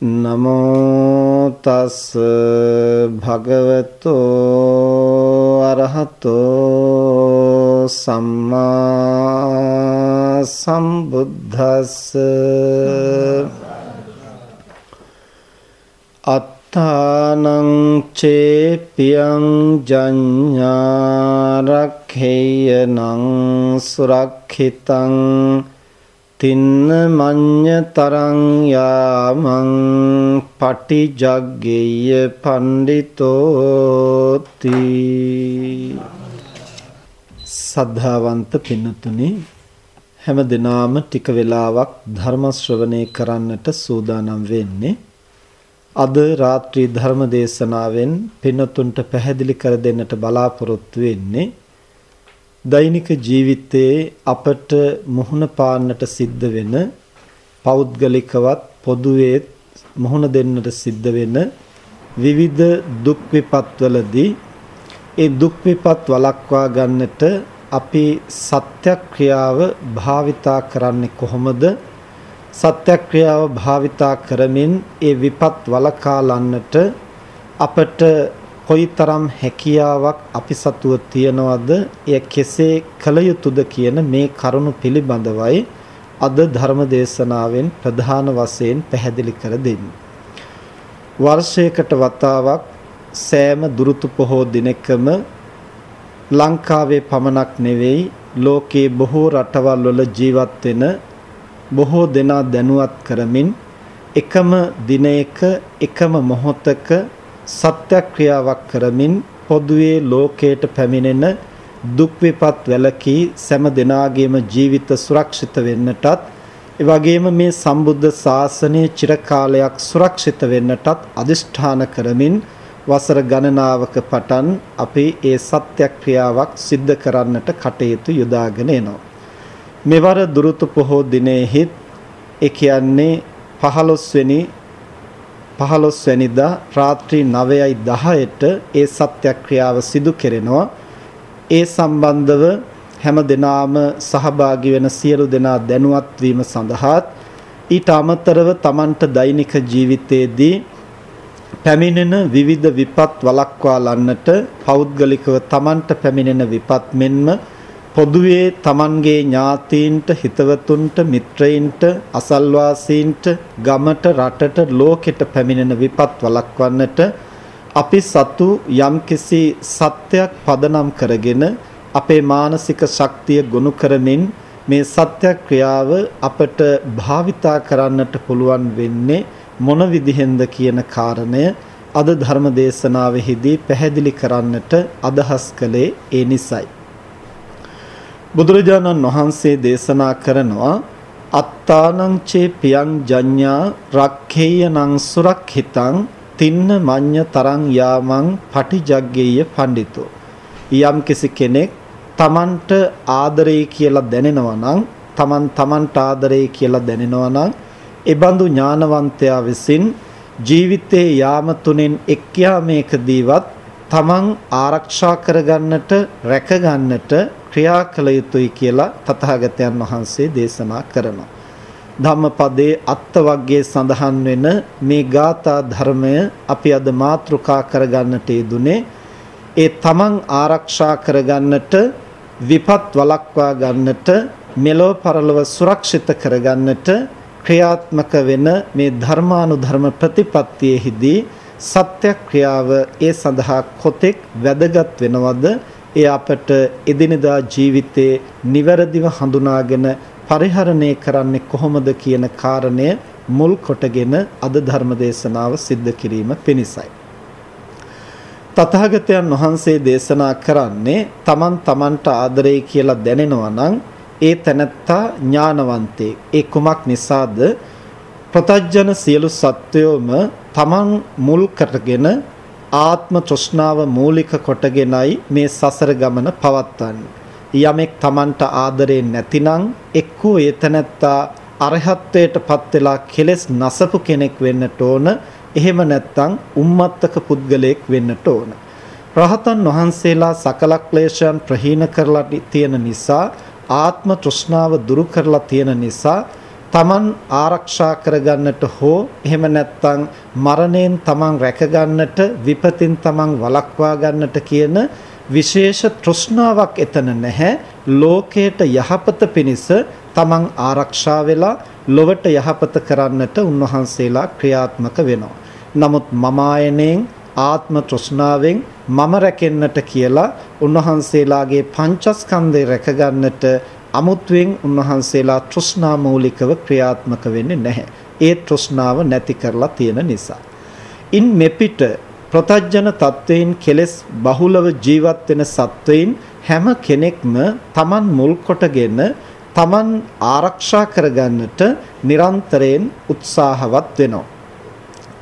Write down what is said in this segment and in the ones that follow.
නමෝ තස් භගවතෝ අරහතෝ සම්මා සම්බුද්දස්ස අත්තානං චේපියං ජඤ්ඤාරක්ඛේයනං සුරක්ඛිතං තින්න මඤ්ඤ තරං යාමං පටිජග්ගේය පණ්ඩිතෝති। සද්ධාවන්ත පින්නතුනි හැම දිනාම ටික වෙලාවක් ධර්ම ශ්‍රවණය කරන්නට සූදානම් වෙන්නේ අද රාත්‍රී ධර්ම දේශනාවෙන් පින්නතුන්ට පැහැදිලි කර දෙන්නට බලාපොරොත්තු වෙන්නේ දෛනික ජීවිතයේ අපට මුහුණ පාන්නට සිද්ධ වෙන පෞද්ගලිකවත් පොදුවේ මුහුණ දෙන්නට සිද්ධ වෙන විවිධ දුක් විපත්වලදී ඒ දුක් විපත් වළක්වා ගන්නට අපි සත්‍යක්‍රියාව භාවිතා කරන්නේ කොහොමද? සත්‍යක්‍රියාව භාවිතා කරමින් ඒ විපත් වළකාලන්නට අපට කොයිතරම් හැකියාවක් අපි සතුව තියනවද එය කෙසේ කළ යුතුද කියන මේ කරුණු පිළිබඳවයි අද ධර්ම දේශනාවෙන් ප්‍රධාන වශයෙන් පැහැදිලි කර දෙන්නේ. වර්ෂයකට වතාවක් සෑම දුරුතු පොහෝ දිනකම ලංකාවේ පමණක් නෙවෙයි ලෝකේ බොහෝ රටවල් වල ජීවත් වෙන බොහෝ දෙනා දැනුවත් කරමින් එකම දිනයක එකම මොහොතක සත්‍යක්‍රියාවක් කරමින් පොදුවේ ලෝකයට පැමිණෙන දුක් විපත් වැළකී සෑම දිනාගේම ජීවිත සුරක්ෂිත වෙන්නටත් ඒ වගේම මේ සම්බුද්ධ ශාසනය චිරකාලයක් සුරක්ෂිත වෙන්නටත් අදිෂ්ඨාන කරමින් වසර ගණනාවක පටන් අපි ඒ සත්‍යක්‍රියාවක් සිද්ධ කරන්නට කටයුතු යොදාගෙන එනවා. මෙවර දුරුතු පොහෝ දිනෙහිත් ඒ කියන්නේ 15 වෙනි 15 වෙනිදා රාත්‍රී 9යි 10ට ඒ සත්‍යක්‍රියාව සිදු කෙරෙනවා. ඒ සම්බන්ධව හැම දිනාම සහභාගී වෙන සියලු දෙනා දැනුවත් වීම සඳහාත් ඊට අමතරව Tamanට දෛනික ජීවිතයේදී පැමිණෙන විවිධ විපත් වළක්වා ලන්නට පෞද්ගලිකව Tamanට පැමිණෙන විපත් මෙන්ම පොදුවේ Tamanගේ ඥාතීන්ට හිතවතුන්ට මිත්‍රයින්ට අසල්වාසීන්ට ගමට රටට ලෝකෙට පැමිණෙන විපත් වළක්වන්නට අපි සතු යම්කිසි සත්‍යයක් පදනම් කරගෙන අපේ මානසික ශක්තිය ගොනු කරමින් මේ සත්‍ය ක්‍රියාව අපට භාවිතා කරන්නට පුළුවන් වෙන්නේ මොන විදිහෙන්ද කියන කාරණය අද ධර්ම දේශනාවෙහිදී පැහැදිලි කරන්නට අදහස් කළේ ඒ නිසයි. බුදුරජාණන් වහන්සේ දේශනා කරනවා අත්තානං චේ පියං ජඤ්ඤා රක්ඛේයනං සුරක්ඛිතං තින්න මඤ්ඤ තරං යාමං පටිජග්ගේය පඬිතෝ. යම් කිසි කෙනෙක් තමන්ට ආදරේ කියලා දැනෙනවා නම් තමන් තමන්ට ආදරේ කියලා දැනෙනවා නම් ඒ බඳු ඥානවන්තයා විසින් ජීවිතේ යාම තුනෙන් එක් යාමයකදීවත් තමන් ආරක්ෂා කරගන්නට රැකගන්නට ක්‍රියා කළ යුතුයි කියලා තථාගතයන් වහන්සේ දේශනා කරනවා. ධම්මපදයේ අත්වග්ගයේ සඳහන් වෙන මේ ගාථා ධර්මය අපි අද මාතෘකා කරගන්නට යෙදුනේ ඒ තමන් ආරක්ෂා කරගන්නට විපත් වළක්වා ගන්නට මෙලොව පරලොව සුරක්ෂිත කරගන්නට ක්‍රියාත්මක වෙන මේ ධර්මානුධර්ම ප්‍රතිපත්තියෙහිදී සත්‍යක්‍රියාව ඒ සඳහා කොතෙක් වැදගත් වෙනවද ඒ අපට එදිනෙදා ජීවිතේ නිවැරදිව හඳුනාගෙන පරිහරණය කරන්නේ කොහොමද කියන කාරණය මුල් කොටගෙන අද ධර්ම දේශනාව සිද්ධ කිරීම පිණිසයි. තථාගතයන් වහන්සේ දේශනා කරන්නේ තමන් තමන්ට ආදරේ කියලා දැනෙනවා නම් ඒ තැනැත්තා ඥානවන්තේ. ඒ කුමක් නිසාද? ප්‍රතජන සියලු සත්වයෝම තමන් මුල් කරගෙන ආත්ම තෘෂ්ණාව මූලික කොටගෙනයි මේ සසර ගමන පවත්වන්නේ. යමෙක් තමන්ට ආදරේ නැතිනම් එක්කෝ ඒතනත්තා අරහත්ත්වයට පත් වෙලා කෙලෙස් නසපු කෙනෙක් වෙන්නට ඕන. එහෙම නැත්නම් උම්මත්තක පුද්ගලයෙක් වෙන්නට ඕන. රහතන් වහන්සේලා සකල ක්ලේශයන් ප්‍රහීන කරලා තියෙන නිසා ආත්ම තෘෂ්ණාව දුරු කරලා තියෙන නිසා තමන් ආරක්ෂා කරගන්නට හෝ එහෙම නැත්නම් මරණයෙන් තමන් රැකගන්නට විපතින් තමන් වළක්වා ගන්නට කියන විශේෂ තෘෂ්ණාවක් එතන නැහැ ලෝකයට යහපත පිණිස තමන් ආරක්ෂා වෙලා ලොවට යහපත කරන්නට උන්වහන්සේලා ක්‍රියාත්මක වෙනවා. නමුත් මම ආයනෙන් ආත්ම තෘෂ්ණාවෙන් මම රැකෙන්නට කියලා උන්වහන්සේලාගේ පංචස්කන්ධය රැකගන්නට අමුත්වෙන් උන්වහන්සේලා තෘෂ්ණා මූලිකව ක්‍රියාත්මක වෙන්නේ නැහැ. ඒ තෘෂ්ණාව නැති කරලා තියෙන නිසා. ඉන් මෙපිට ප්‍රතජන තත්වයෙන් කෙලස් බහුලව ජීවත් වෙන සත්වයින් හැම කෙනෙක්ම Taman මුල් කොටගෙන Taman ආරක්ෂා කරගන්නට නිරන්තරයෙන් උත්සාහවත් වෙනවා.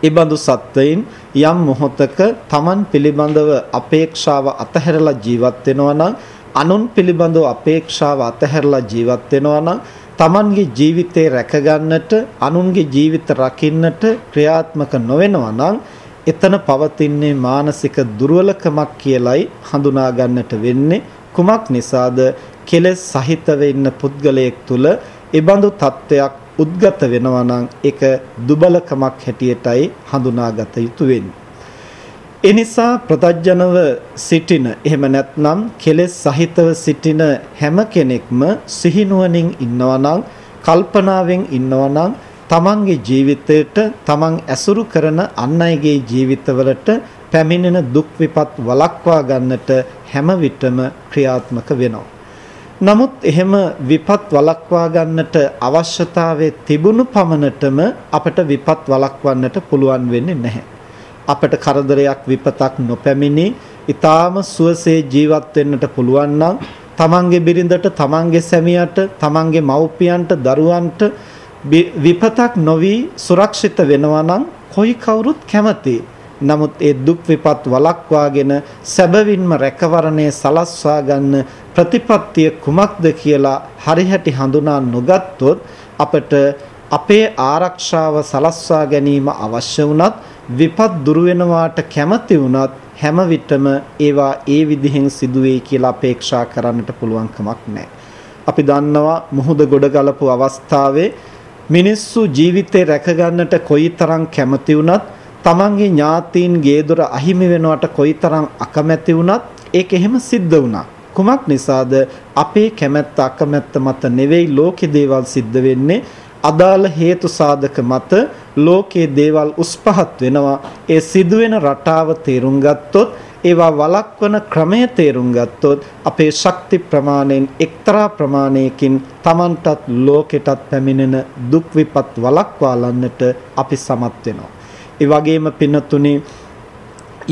ඊබඳු සත්වයින් යම් මොහොතක Taman පිළිබඳව අපේක්ෂාව අතහැරලා ජීවත් වෙනවා නම් අනුන් පිළිබඳව අපේක්ෂාව අතහැරලා ජීවත් වෙනවා නම් Tamanගේ ජීවිතේ රැකගන්නට අනුන්ගේ ජීවිත රකින්නට ක්‍රියාත්මක නොවෙනවා නම් එතන පවතින්නේ මානසික දුර්වලකමක් කියලයි හඳුනා ගන්නට වෙන්නේ. කුමක් නිසාද? කෙලෙස් සහිතව ඉන්න පුද්ගලයෙක් තුල ඒබඳු තත්වයක් උද්ගත වෙනවා නම් ඒක දුබලකමක් හැටියටයි හඳුනාගත යුතු වෙන්නේ. ඒ නිසා ප්‍රතඥව සිටින එහෙම නැත්නම් කෙලෙස් සහිතව සිටින හැම කෙනෙක්ම සිහිනුවණින් ඉන්නවා නම් කල්පනාවෙන් ඉන්නවා නම් තමන්ගේ ජීවිතයට තමන් ඇසුරු කරන අන් අයගේ ජීවිතවලට පැමිණෙන දුක් විපත් වළක්වා ගන්නට හැම විටම ක්‍රියාත්මක වෙනවා. නමුත් එහෙම විපත් වළක්වා ගන්නට අවශ්‍යතාවයේ තිබුණු පමණටම අපට විපත් වළක්වන්නට පුළුවන් වෙන්නේ නැහැ. අපට කරදරයක් විපතක් නොපැමිණි ඊටාම සුවසේ ජීවත් වෙන්නට පුළුවන් නම් තමන්ගේ බිරිඳට තමන්ගේ සැමියාට තමන්ගේ මව්පියන්ට දරුවන්ට විපතක් නොවි සුරක්ෂිත වෙනවා නම් කොයි කවුරුත් කැමති. නමුත් ඒ දුක් විපත් වළක්වාගෙන සැබවින්ම රැකවරණය සලස්වා ගන්න ප්‍රතිපත්තිය කුමක්ද කියලා හරිහැටි හඳුනා නොගත්තොත් අපට අපේ ආරක්ෂාව සලස්වා ගැනීම අවශ්‍ය වුණත් විපත් දුරු වෙනවාට කැමති වුණත් හැම විටම ඒවා ඒ විදිහෙන් සිදුවේයි කියලා අපේක්ෂා කරන්නට පුළුවන් කමක් නැහැ. අපි දන්නවා මුහුද ගොඩ ගලපු අවස්ථාවේ මිනිස්සු ජීවිතේ රැකගන්නට කොයිතරම් කැමති වුණත් තමන්ගේ ඥාතීන් ගේ දොර අහිමි වෙනවට කොයිතරම් අකමැති වුණත් ඒක එහෙම සිද්ධ වුණා. කුමක් නිසාද අපේ කැමැත්ත අකමැත්ත මත නෙවෙයි ලෝකේ දේවල් සිද්ධ වෙන්නේ අදාළ හේතු සාධක මත ලෝකයේ දේවල් උස්පහත් වෙනවා ඒ සිදුවෙන රටාව තේරුම් ගත්තොත් ඒවා වළක්වන ක්‍රමය තේරුම් ගත්තොත් අපේ ශක්ති ප්‍රමාණයෙන් එක්තරා ප්‍රමාණයකින් Tamanටත් ලෝකෙටත් පැමිණෙන දුක් විපත් වළක්වාලන්නට අපි සමත් වෙනවා. ඒ වගේම පින්නතුනේ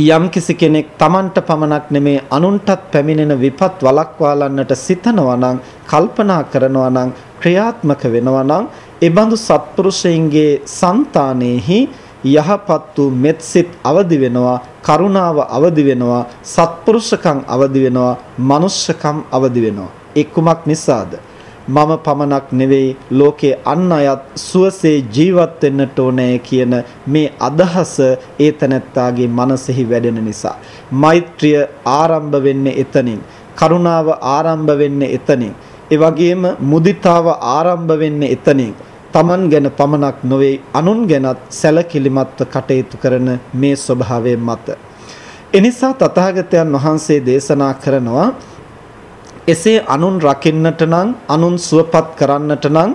යම් කිසි කෙනෙක් Tamanට පමණක් නෙමේ අනුන්ටත් පැමිණෙන විපත් වළක්වාලන්නට සිතනවා නම් කල්පනා කරනවා නම් ක්‍රියාත්මක වෙනවා නම් එබඳු සත්පුරුෂයන්ගේ సంతානෙහි යහපත් වූ මෙත්සිත අවදි වෙනවා කරුණාව අවදි වෙනවා සත්පුරුෂකම් අවදි වෙනවා මනුෂ්‍යකම් අවදි වෙනවා. ඒ කුමක් නිසාද? මම පමණක් නෙවෙයි ලෝකේ අන් අයත් සුවසේ ජීවත් වෙන්නට ඕනේ කියන මේ අදහස ඒ තැනැත්තාගේ මනසෙහි වැඩෙන නිසා. මෛත්‍රිය ආරම්භ වෙන්නේ එතනින්. කරුණාව ආරම්භ වෙන්නේ එතනින්. ඒ වගේම මුදිතාව ආරම්භ වෙන්නේ එතනින්. තමන් ගැන පමණක් නොවේ අනුන් ගැනත් සැලකිලිමත්ව කටයුතු කරන මේ ස්වභාවය මත එනිසා තථාගතයන් වහන්සේ දේශනා කරනවා එසේ අනුන් රකින්නට නම් අනුන් සුවපත් කරන්නට නම්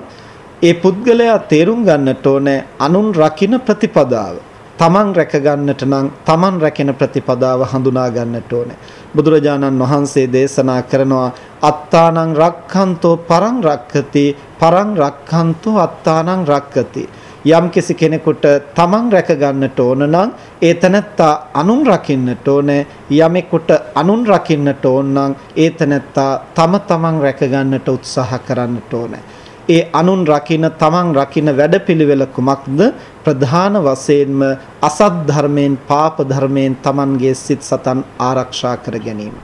ඒ පුද්ගලයා තේරුම් ගන්නට ඕනේ අනුන් රකින්න ප්‍රතිපදාව. තමන් රැක ගන්නට නම් තමන් රැකෙන ප්‍රතිපදාව හඳුනා ගන්නට ඕනේ. බුදුරජාණන් වහන්සේ දේශනා කරනවා අත්තානං රක්ඛන්තෝ පරං රක්ඛති පරං රක්ඛන්තෝ අත්තානං රක්ඛති. යම්කිසි කෙනෙකුට තමන් රැක ගන්නට ඕන නම් ඒ තැනැත්තා අනුන් රකින්නට ඕනේ. යමෙකුට අනුන් රකින්නට ඕන නම් ඒ තැනැත්තා තම තමන් රැක ගන්නට උත්සාහ කරන්නට ඕනේ. ඒ අනුන් රකින්න තමන් රකින්න වැඩපිළිවෙල කුමක්ද ප්‍රධාන වශයෙන්ම අසත් ධර්මයෙන් පාප ධර්මයෙන් තමන්ගේ සිත් සතන් ආරක්ෂා කර ගැනීම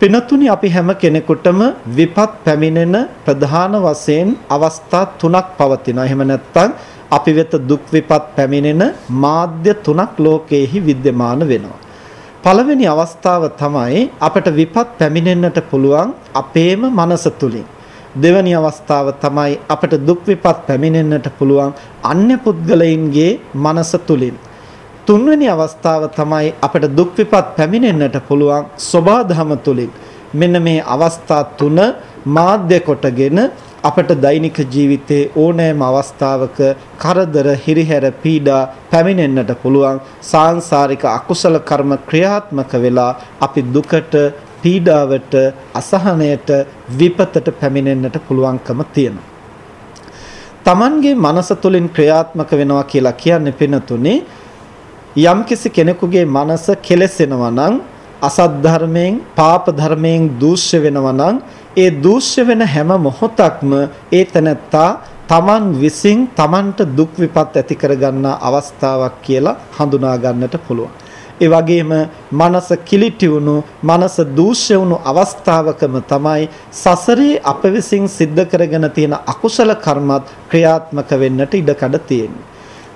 පිනතුනි අපි හැම කෙනෙකුටම විපත් පැමිණෙන ප්‍රධාන වශයෙන් අවස්ථා තුනක් පවතිනවා. එහෙම නැත්නම් අපි වෙත දුක් විපත් පැමිණෙන මාධ්‍ය තුනක් ලෝකයේහි विद्यमान වෙනවා. පළවෙනි අවස්ථාව තමයි අපට විපත් පැමිණෙන්නට පුළුවන් අපේම මනස තුලින්. දෙවැනි අවස්ථාව තමයි අපට දුක් විපත් පැමිණෙන්නට පුළුවන් අන්‍ය පුද්ගලයින්ගේ මනස තුලින්. තුන්වෙනි අවස්ථාව තමයි අපට දුක් විපත් පැමිණෙන්නට පුළුවන් සබාධම තුලින්. මෙන්න මේ අවස්ථා තුන මාධ්‍ය කොටගෙන අපට දෛනික ජීවිතයේ ඕනෑම අවස්ථාවක කරදර හිරිහැර පීඩා පැමිණෙන්නට පුළුවන් සාංශාරික අකුසල කර්ම ක්‍රියාත්මක වෙලා අපි දුකට පීඩාවට අසහනයට විපතට පැමිණෙන්නට පුළුවන්කම තියෙනවා. Tamanගේ මනස තුලින් ක්‍රියාත්මක වෙනවා කියලා කියන්නේ පිනතුනේ යම්කිසි කෙනෙකුගේ මනස කෙලසෙනවා නම් අසත් ධර්මයෙන් පාප ධර්මයෙන් දූෂ්‍ය වෙනවා නම් ඒ දූෂ්‍ය වෙන හැම මොහොතක්ම ඒ තැනැත්තා තමන් විසින් තමන්ට දුක් විපත් ඇති කරගන්නා අවස්ථාවක් කියලා හඳුනා ගන්නට පුළුවන්. ඒ වගේම මනස කිලිටි වුණු මනස දූෂ්‍ය වුණු අවස්ථාවකම තමයි සසරේ අප විසින් සිද්ධ කරගෙන තියෙන අකුසල කර්මත් ක්‍රියාත්මක වෙන්නට ඉඩකඩ තියෙන්නේ.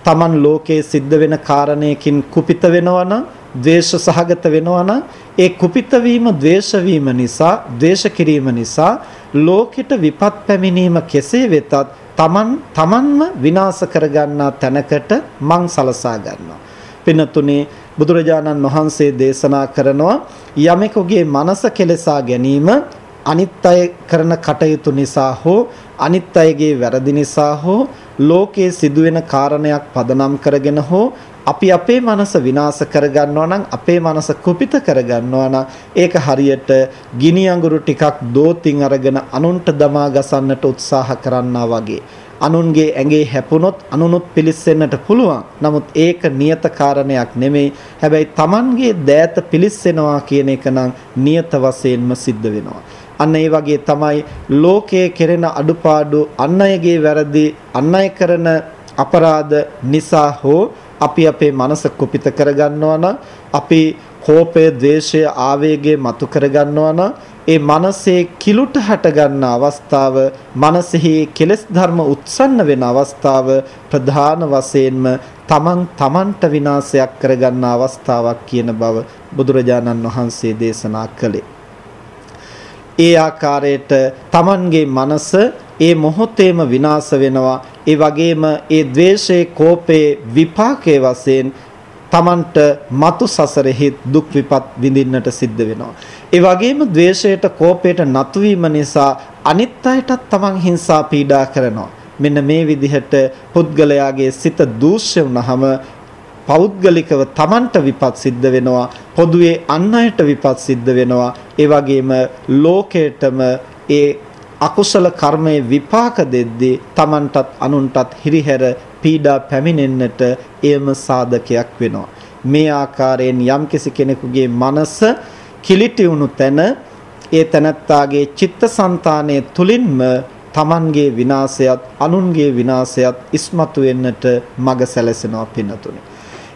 Taman ලෝකයේ සිද්ධ වෙන කාරණයකින් කුපිත වෙනවා නම් ද්වේෂ සහගත වෙනවා නම් ඒ කුපිත වීම ද්වේෂ වීම නිසා ද්වේෂ කිරීම නිසා ලෝකෙට විපත් පැමිණීම කෙසේ වෙතත් Taman Tamanම විනාශ කරගන්නා තැනකට මං සලසා ගන්නවා. පින්නතුනේ බුදුරජාණන් වහන්සේ දේශනා කරනවා යමෙකුගේ මනස කෙලසා ගැනීම අනිත් අය කරන කටයුතු නිසා හෝ අනිත් අයගේ වැරදි නිසා හෝ ලෝකයේ සිදුවෙන කාරණයක් පදනම් කරගෙන හෝ අපි අපේ මනස විනාශ කරගන්නවා නම් අපේ මනස කුපිත කරගන්නවා නම් ඒක හරියට ගිනි අඟුරු ටිකක් දෝතින් අරගෙන අනුන්ට දමා ගසන්නට උත්සාහ කරන්නා වගේ. අනුන්ගේ ඇඟේ හැපුණොත් අනුනුත් පිලිස්සෙන්නට පුළුවන්. නමුත් ඒක නියත කාරණයක් නෙමෙයි. හැබැයි Tamanගේ දෑත පිලිස්සෙනවා කියන එක නම් නියත වශයෙන්ම සිද්ධ වෙනවා. අන්න ඒ වගේ තමයි ලෝකයේ කෙරෙන අඩුපාඩු අන් අයගේ වැරදි අන් අය කරන අපරාධ නිසා හෝ අපි අපේ මනස කුපිත කරගන්නවා නම් අපි කෝපය, ද්වේෂය, ආවේගය මතු කරගන්නවා නම් ඒ මනසේ කිලුට හට ගන්න අවස්ථාව, මනසෙහි කෙලෙස් ධර්ම උත්සන්න වෙන අවස්ථාව ප්‍රධාන වශයෙන්ම තමන් තමන්ට විනාශයක් කරගන්න අවස්ථාවක් කියන බව බුදුරජාණන් වහන්සේ දේශනා කළේ. ඒ ආකාරයට Tamanගේ මනස ඒ මොහොතේම විනාශ වෙනවා. ඒ වගේම ඒ द्वේෂයේ කෝපයේ විපාකයේ වශයෙන් Tamanට මතු සසරෙහි දුක් විපත් විඳින්නට සිද්ධ වෙනවා. ඒ වගේම द्वේෂයට කෝපයට නතු නිසා අනිත් අයටත් Taman හිංසා පීඩා කරනවා. මෙන්න මේ විදිහට පුද්ගලයාගේ සිත දූෂ්‍ය වුනහම පෞද්ගලිකව Tamanට විපත් සිද්ධ වෙනවා පොදුවේ අන් අයට විපත් සිද්ධ වෙනවා ඒ වගේම ලෝකයටම ඒ අකුසල කර්මයේ විපාක දෙද්දී Tamanටත් අනුන්ටත් හිරිහැර පීඩා පැමිණෙන්නට එයම සාධකයක් වෙනවා. මේ ආකාරයෙන් යම්කිසි කෙනෙකුගේ මනස කිලිටි වුණු තැන ඒ තනත්තාගේ චිත්තසංතානයේ තුලින්ම තමන්ගේ විනාශයත් අනුන්ගේ විනාශයත් ඉස්මතු වෙන්නට මඟ සැලසෙනවා පින්නතුනේ.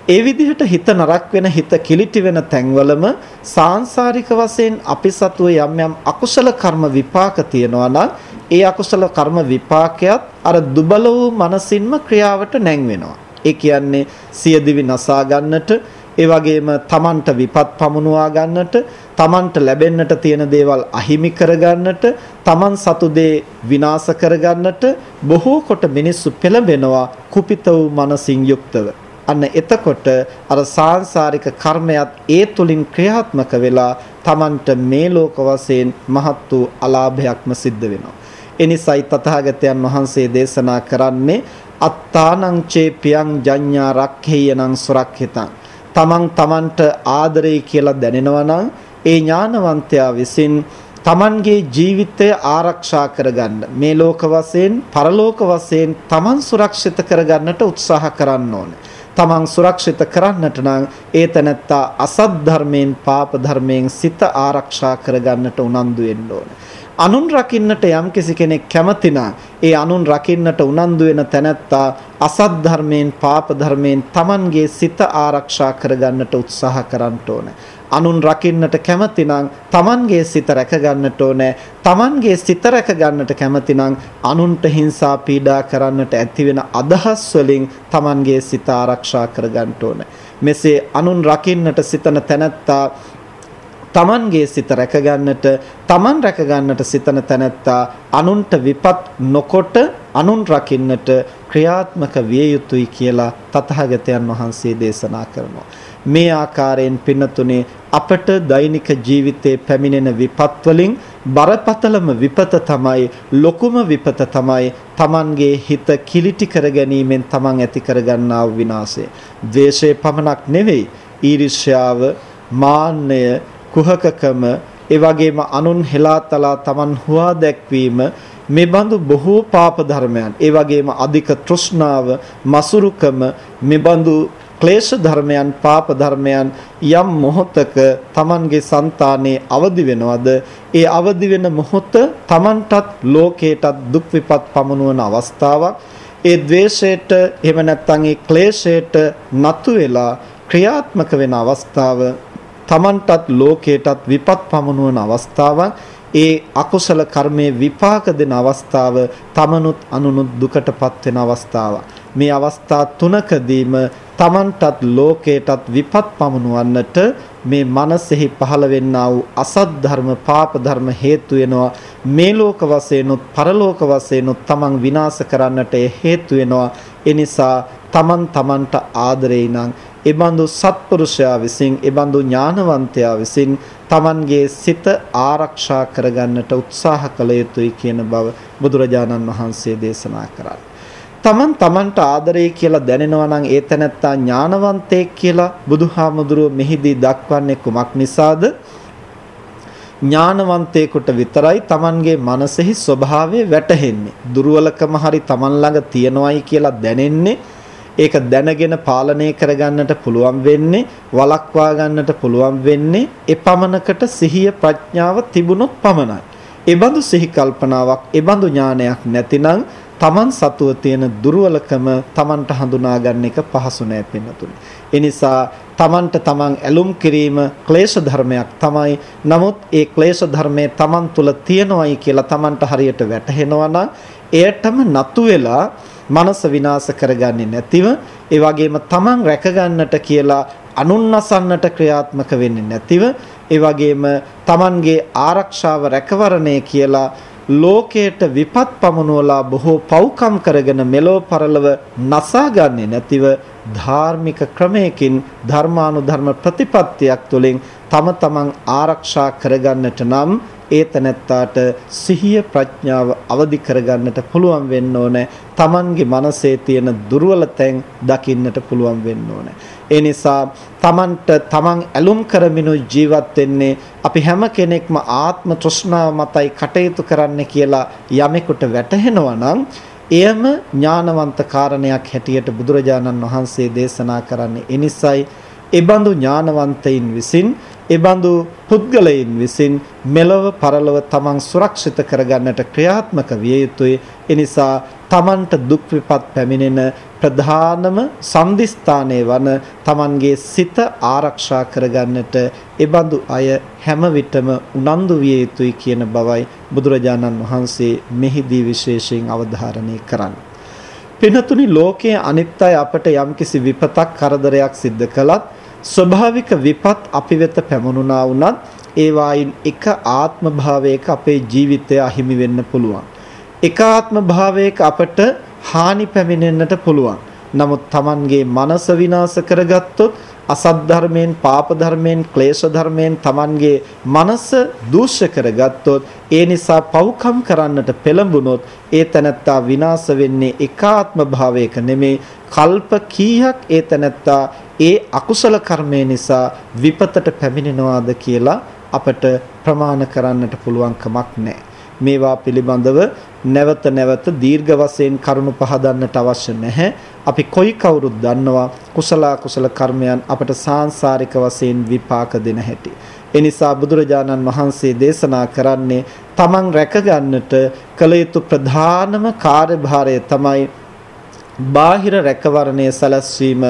ඒ විදිහට හිත නරක් වෙන හිත කිලිටි වෙන තැන්වලම සාංශාරික වශයෙන් අපි සතුව යම් යම් අකුසල කර්ම විපාක තියෙනවා නම් ඒ අකුසල කර්ම විපාකයක් අර දුබල වූ මනසින්ම ක්‍රියාවට නැංවෙනවා. ඒ කියන්නේ සියදිවි නසා ගන්නට ඒ වගේම තමන්ට විපත් පමුණුවා ගන්නට තමන්ට ලැබෙන්නට තියෙන දේවල් අහිමි කරගන්නට තමන් සතු දේ විනාශ කරගන්නට බොහෝ කොට මිනිස්සු පෙළඹෙනවා කුපිත වූ මනසින් යුක්තව අන්න එතකොට අර සාංශාරික කර්මයක් ඒ තුලින් ක්‍රියාත්මක වෙලා තමන්ට මේ ලෝක වශයෙන් මහත් වූ අලාභයක්ම සිද්ධ වෙනවා එනිසයි තථාගතයන් වහන්සේ දේශනා කරන්නේ අත්තානං චේපියං ජඤ්ඤා රක්ඛේයනං සුරක්ඛිතං තමන් තමන්ට ආදරේ කියලා දැනෙනවා නම් ඒ ඥානවන්තයා විසින් තමන්ගේ ජීවිතය ආරක්ෂා කරගන්න මේ ලෝක වශයෙන් පරලෝක වශයෙන් තමන් සුරක්ෂිත කරගන්නට උත්සාහ කරන්න ඕනේ. තමන් සුරක්ෂිත කරන්නට නම් ඒ තැනැත්තා අසත් ධර්මයෙන් පාප ධර්මයෙන් සිත ආරක්ෂා කරගන්නට උනන්දු වෙන්න ඕනේ. අනුන් රකින්නට යම්කිසි කෙනෙක් කැමති ඒ අනුන් රකින්නට උනන්දු වෙන තැනැත්තා අසත් ධර්මයෙන් පාප ධර්මයෙන් Tamanගේ සිත ආරක්ෂා කරගන්නට උත්සාහ කරන්න ඕනේ. අනුන් රකින්නට කැමති නම් Tamanගේ සිත රැක ගන්නට ඕනේ. Tamanගේ සිත රැක ගන්නට කැමති නම් අනුන්ට හිංසා පීඩා කරන්නට ඇති වෙන අදහස් වලින් Tamanගේ සිත ආරක්ෂා කර ගන්නට ඕනේ. මෙසේ අනුන් රකින්නට සිතන තැනැත්තා තමන්ගේ සිත රැකගන්නට තමන් රැකගන්නට සිතන තැනැත්තා අනුන්ට විපත් නොකොට අනුන් රකින්නට ක්‍රියාත්මක විය යුතුයි කියලා තථාගතයන් වහන්සේ දේශනා කරනවා මේ ආකාරයෙන් පින්නතුනේ අපට දෛනික ජීවිතේ පැමිණෙන විපත් වලින් බරපතලම විපත තමයි ලොකුම විපත තමයි Tamanගේ හිත කිලිටි කර ගැනීමෙන් Taman ඇති කරගන්නා වූ විනාශය. ද්වේෂය පමණක් නෙවෙයි ඊර්ෂ්‍යාව, මාන්නය, කුහකකම ඒ වගේම අනුන් හෙලාතලා Taman හුවා දැක්වීම මේ බඳු බොහෝ පාප ධර්මයන් ඒ වගේම අධික තෘෂ්ණාව මසුරුකම මේ බඳු ක්ලේශ ධර්මයන් පාප ධර්මයන් යම් මොහොතක Tamanගේ సంతානේ අවදි වෙනවද? ඒ අවදි වෙන මොහොත Tamanටත් ලෝකයටත් දුක් විපත් පමුණුවන අවස්ථාවක්. ඒ द्वේෂයට එහෙම නැත්නම් ඒ ක්ලේශයට නතු වෙලා ක්‍රියාත්මක වෙන අවස්ථාව Tamanටත් ලෝකයටත් විපත් පමුණුවන අවස්ථාවක්. ඒ අකුසල කර්මයේ විපාක දෙන අවස්ථාව තමනුත් අනුනුත් දුකටපත් වෙන අවස්ථාවක් මේ අවස්ථා තුනකදීම තමන්ටත් ලෝකයටත් විපත් පමුණුවන්නට මේ මනසෙහි පහළ වෙන්නා වූ අසත් ධර්ම පාප ධර්ම හේතු වෙනවා. මේ ලෝක වශයෙන්ුත් පරලෝක වශයෙන්ුත් තමන් විනාශ කරන්නට හේතු වෙනවා. ඒ නිසා තමන් තමන්ට ආදරේ නම් එබඳු සත්පුරුෂයා විසින් එබඳු ඥානවන්තයා විසින් Tamanගේ සිත ආරක්ෂා කරගන්නට උත්සාහ කළ යුතුයි කියන බව බුදුරජාණන් වහන්සේ දේශනා කරා. Taman Tamanට ආදරේ කියලා දැනෙනවා නම් ඒ තැනැත්තා ඥානවන්තයෙක් කියලා බුදුහාමුදුරුව මෙහිදී දක්වන්නේ කුමක් නිසාද? ඥානවන්තයෙකුට විතරයි Tamanගේ මනසෙහි ස්වභාවය වැටහෙන්නේ. දුර්වලකම හරි Taman ළඟ තියනවායි කියලා දැනෙන්නේ ඒක දැනගෙන පාලනය කරගන්නට පුළුවන් වෙන්නේ වළක්වා ගන්නට පුළුවන් වෙන්නේ එපමණකට සිහිය ප්‍රඥාව තිබුණොත් පමණයි. ඒබඳු සිහි කල්පනාවක්, ඒබඳු ඥානයක් නැතිනම් Taman සතුව තියෙන දුර්වලකම Tamanට හඳුනා ගන්න එක පහසු නෑ පින්නතුනි. ඒ නිසා Tamanට Taman ඇලුම් කිරීම ක්ලේශ ධර්මයක් තමයි. නමුත් ඒ ක්ලේශ ධර්මයේ Taman තුල තියෙනවයි කියලා Tamanට හරියට වැටහෙනවා නම් එයටම නතු වෙලා මනස විනාශ කරගන්නේ නැතිව ඒ වගේම තමන් රැකගන්නට කියලා අනුන්නසන්නට ක්‍රියාත්මක වෙන්නේ නැතිව ඒ වගේම තමන්ගේ ආරක්ෂාව රැකවරණය කියලා ලෝකයට විපත් පමුණුවලා බොහෝ පව්කම් කරගෙන මෙලෝ පරලව නසාගන්නේ නැතිව ධාර්මික ක්‍රමයකින් ධර්මානුධර්ම ප්‍රතිපත්තියක් තුළින් තම තමන් ආරක්ෂා කරගන්නට නම් ඒ තැනැත්තාට සිහිය ප්‍රඥාව අවදි කරගන්නට පුළුවන් වෙන්න ඕනේ. Tamanගේ මනසේ තියෙන දුර්වල තැන් දකින්නට පුළුවන් වෙන්න ඕනේ. ඒ නිසා Tamanට Taman ඇලුම් කරමිනු ජීවත් වෙන්නේ අපි හැම කෙනෙක්ම ආත්ම තෘෂ්ණාව මතයි කටයුතු කරන්න කියලා යමෙකුට වැටහෙනවා නම් එයම ඥානවන්ත කාරණයක් හැටියට බුදුරජාණන් වහන්සේ දේශනා කරන්නේ එනිසයි එබඳු ඥානවන්තයින් විසින් එබඳු පුද්ගලයන් විසින් මෙලව පරලොව තමන් සුරක්ෂිත කරගන්නට ක්‍රියාත්මක විය යුතුයි. එනිසා තමන්ට දුක් විපත් පැමිණෙන ප්‍රධානම සම්දිස්ථානයේ වන තමන්ගේ සිත ආරක්ෂා කරගන්නට එබඳු අය හැම විටම උනන්දු විය යුතුයි කියන බවයි බුදුරජාණන් වහන්සේ මෙහිදී විශේෂයෙන් අවධාරණය කරන්නේ. පිනතුනි ලෝකයේ අනිත් අය අපට යම්කිසි විපතක් කරදරයක් සිද්ධ කළත් ස්වභාවික විපත් අපි වෙත පැමුණුනා වුණත් ඒ වයින් එක ආත්ම භාවයක අපේ ජීවිතය අහිමි වෙන්න පුළුවන්. එක ආත්ම භාවයක අපට හානි පැමිණෙන්නට පුළුවන්. නමුත් Tamanගේ මනස විනාශ කරගත්තොත් අසත් ධර්මයෙන් පාප ධර්මයෙන් ක්ලේශ ධර්මයෙන් Tamanගේ මනස දූෂ්‍ය කරගත්තොත් ඒ නිසා පව්කම් කරන්නට පෙළඹුණොත් ඒ තැනැත්තා විනාශ වෙන්නේ එකාත්ම භාවයක නෙමේ කල්ප කීයක් ඒ තැනැත්තා ඒ අකුසල කර්මය නිසා විපතට පැමිණෙනවාද කියලා අපට ප්‍රමාණ කරන්නට පුළුවන් කමක් නැහැ. මේවා පිළිබඳව නැවත නැවත දීර්ඝ වශයෙන් කරුණු පහදන්නට අවශ්‍ය නැහැ. අපි කොයි කවුරුත් දන්නවා කුසල කුසල කර්මයන් අපට සාංශාරික වශයෙන් විපාක දෙන හැටි. ඒ නිසා බුදුරජාණන් වහන්සේ දේශනා කරන්නේ තමන් රැකගන්නට කළ යුතු ප්‍රධානම කාර්යභාරය තමයි බාහිර රැකවරණය සැලැස්වීම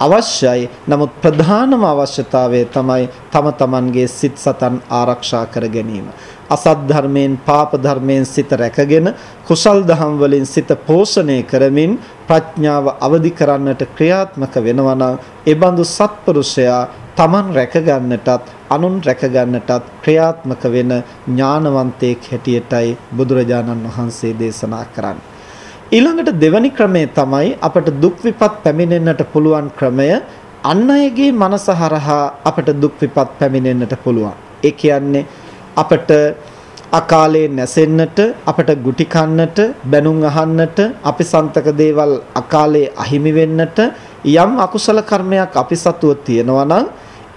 අවශ්‍යයි. නමුත් ප්‍රධානම අවශ්‍යතාවය තමයි තම තමන්ගේ සිත් සතන් ආරක්ෂා කර ගැනීම. අසත් ධර්මයෙන් පාප ධර්මයෙන් සිත රැකගෙන කුසල් දහම් වලින් සිත පෝෂණය කරමින් ප්‍රඥාව අවදි කරන්නට ක්‍රියාත්මක වෙනවා නම් ඒ බඳු සත්පුරුෂයා තමන් රැකගන්නටත් අනුන් රැකගන්නටත් ක්‍රියාත්මක වෙන ඥානවන්තයෙක් හැටියටයි බුදුරජාණන් වහන්සේ දේශනා කරන්නේ. ඊළඟට දෙවැනි ක්‍රමය තමයි අපට දුක් විපත් පැමිණෙන්නට පුළුවන් ක්‍රමය අන් අයගේ මනස හරහා අපට දුක් විපත් පැමිණෙන්නට පුළුවන්. ඒ කියන්නේ අපට අකාලේ නැසෙන්නට අපට ගුටි කන්නට බැනුම් අහන්නට අපි සන්තක දේවල් අකාලේ අහිමි වෙන්නට යම් අකුසල කර්මයක් අපි සතුව තියෙනවා නම්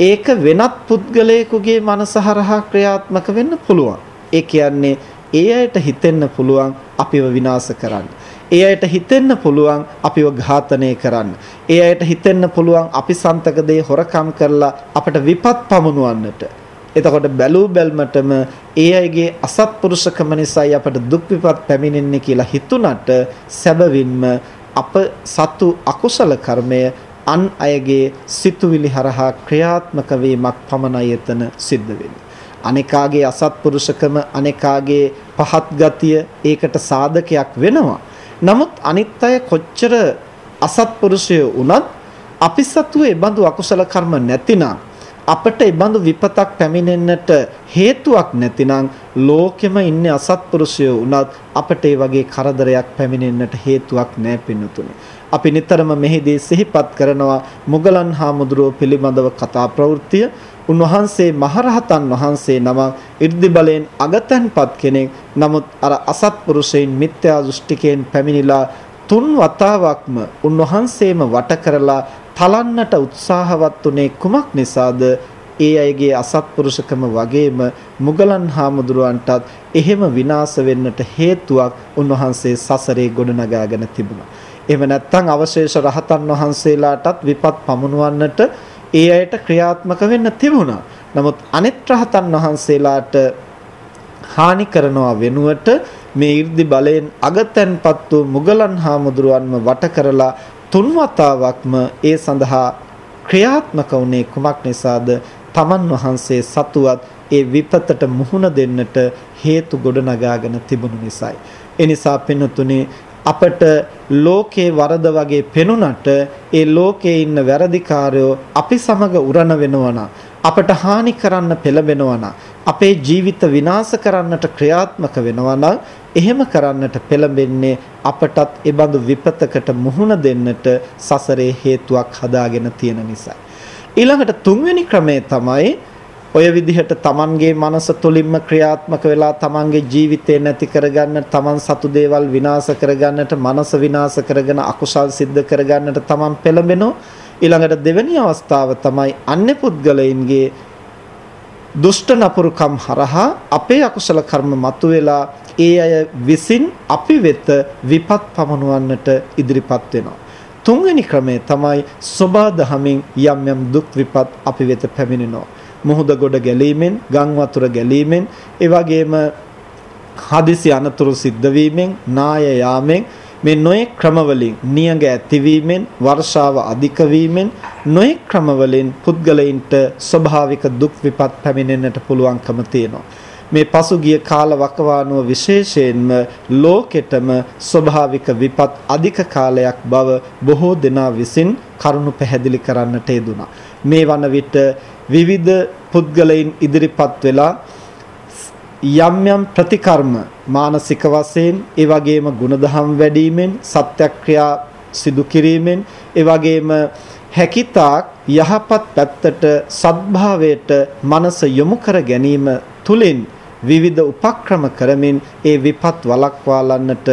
ඒක වෙනත් පුද්ගලයෙකුගේ මනස හරහා ක්‍රියාත්මක වෙන්න පුළුවන්. ඒ කියන්නේ ඒ අයට හිතෙන්න පුළුවන් අපිව විනාශ කරන්න. ඒ අයට හිතෙන්න පුළුවන් අපිව ඝාතනය කරන්න. ඒ අයට හිතෙන්න පුළුවන් අපි සන්තක දේ හොරකම් කරලා අපට විපත් පමුණවන්නට. එතකොට බැලූ බැල්මටම ඒ අයගේ අසත්පුරුෂකම නිසායි අපට දුක් විපත් පැමිණෙන්නේ කියලා හිතුණට සැබවින්ම අප සතු අකුසල කර්මය අන් අයගේ සිතුවිලි හරහා ක්‍රියාත්මක වීමක් පමණයි එතන සිද්ධ වෙන්නේ. අනේකාගේ අසත්පුරුෂකම අනේකාගේ පහත් ගතිය ඒකට සාධකයක් වෙනවා. නමුත් අනිත් අය කොච්චර අසත්පුරුෂය වුණත් අපි සතුවේ බඳු අකුසල කර්ම නැතිනම් අපට ඒ බඳු විපතක් පැමිණෙන්නට හේතුවක් නැතිනම් ලෝකෙම ඉන්නේ අසත්පුරුෂයෝ වුණත් අපට ඒ වගේ කරදරයක් පැමිණෙන්නට හේතුවක් නැහැ පින්නතුනේ. අපි නිතරම මෙහිදී සිහිපත් කරනවා මුගලන් හාමුදුරුව පිළිබඳව කතා ප්‍රවෘත්තිය. උන්වහන්සේ මහරහතන් වහන්සේ නම 이르දි බලෙන් අගතන්පත් කෙනෙක්. නමුත් අර අසත්පුරුෂයින් මිත්‍යා දෘෂ්ටිකයෙන් පැමිණිලා තුන් වතාවක්ම උන්වහන්සේම වට කරලා තලන්නට උත්සාහවත් උනේ කුමක් නිසාද? ඒ අයගේ අසත්පුරුෂකම වගේම මුගලන් හාමුදුරුවන්ටත් එහෙම විනාශ වෙන්නට හේතුවක් උන්වහන්සේ සසරේ ගොඩනගාගෙන තිබුණා. එහෙම නැත්නම් අවශේෂ රහතන් වහන්සේලාටත් විපත් පමුණවන්නට ඒ අයට ක්‍රියාත්මක වෙන්න තිබුණා. නමුත් අනිත් රහතන් වහන්සේලාට හානි කරනවා වෙනුවට මේ 이르දි බලයෙන් අගතැන්පත් වූ මුගලන් හාමුදුරුවන්ව වට කරලා තුන් වතාවක්ම ඒ සඳහා ක්‍රියාත්මක වුණේ කුමක් නිසාද? තමන් වහන්සේ සතුවත් ඒ විපතට මුහුණ දෙන්නට හේතු ගොඩනගාගෙන තිබුණු නිසායි. ඒ නිසා පින්නතුනේ අපට ලෝකේ වරද වගේ පෙනුනට ඒ ලෝකේ ඉන්න වැරදිකාරයෝ අපි සමග උරණ වෙනවා අපට හානි කරන්න පෙළඹෙනවා අපේ ජීවිත විනාශ කරන්නට ක්‍රියාත්මක වෙනවා එහෙම කරන්නට පෙළඹෙන්නේ අපටත් ඒ බඳු විපතකට මුහුණ දෙන්නට සසරේ හේතුවක් හදාගෙන තියෙන නිසා. ඊළඟට තුන්වෙනි ක්‍රමය තමයි ඔය විදිහට Tamanගේ මනස තුලින්ම ක්‍රියාත්මක වෙලා Tamanගේ ජීවිතේ නැති කරගන්න, Taman සතු දේවල් විනාශ කරගන්නට, මනස විනාශ කරගෙන අකුසල් සිද්ධ කරගන්නට Taman පෙළඹෙනවා. ඊළඟට දෙවෙනි අවස්ථාව තමයි අන්‍ය පුද්ගලයින්ගේ දුෂ්ට නපුරුකම් හරහා අපේ අකුසල කර්ම මතුවෙලා ඒ අය විසින් අපි වෙත විපත් පමනවන්නට ඉදිරිපත් වෙනවා. තුන්වෙනි ක්‍රමය තමයි සබා දහමින් යම් යම් දුක් විපත් අපි වෙත පැමිණෙනවා. මුහුද ගොඩ ගැලීමෙන්, ගම් වතුර ගැලීමෙන්, ඒ වගේම හදිසි අනතුරු සිද්ධ වීමෙන්, නාය යාමෙන් මේ නොයෙක් ක්‍රමවලින් නියඟ ඇතිවීමෙන් වර්ෂාව අධික වීමෙන් නොයෙක් ක්‍රමවලින් පුද්ගලයින්ට ස්වභාවික දුක් විපත් පැමිණෙන්නට පුළුවන්කම තියෙනවා මේ පසුගිය කාල වකවානුව විශේෂයෙන්ම ලෝකෙටම ස්වභාවික විපත් අධික කාලයක් බව බොහෝ දෙනා විසින් කරුණු පැහැදිලි කරන්නට යෙදුනා. මේ වන විට විවිධ පුද්ගලයින් ඉදිරිපත් වෙලා යම් යම් ප්‍රතිකර්ම මානසික වශයෙන් ඒ වගේම ಗುಣධම් වැඩිවීමෙන් සත්‍යක්‍රියා සිදු කිරීමෙන් ඒ වගේම හැකිතාක් යහපත් පැත්තට සත්භාවයට මනස යොමු කර ගැනීම තුලින් විවිධ උපක්‍රම කරමින් ඒ විපත් වළක්වාලන්නට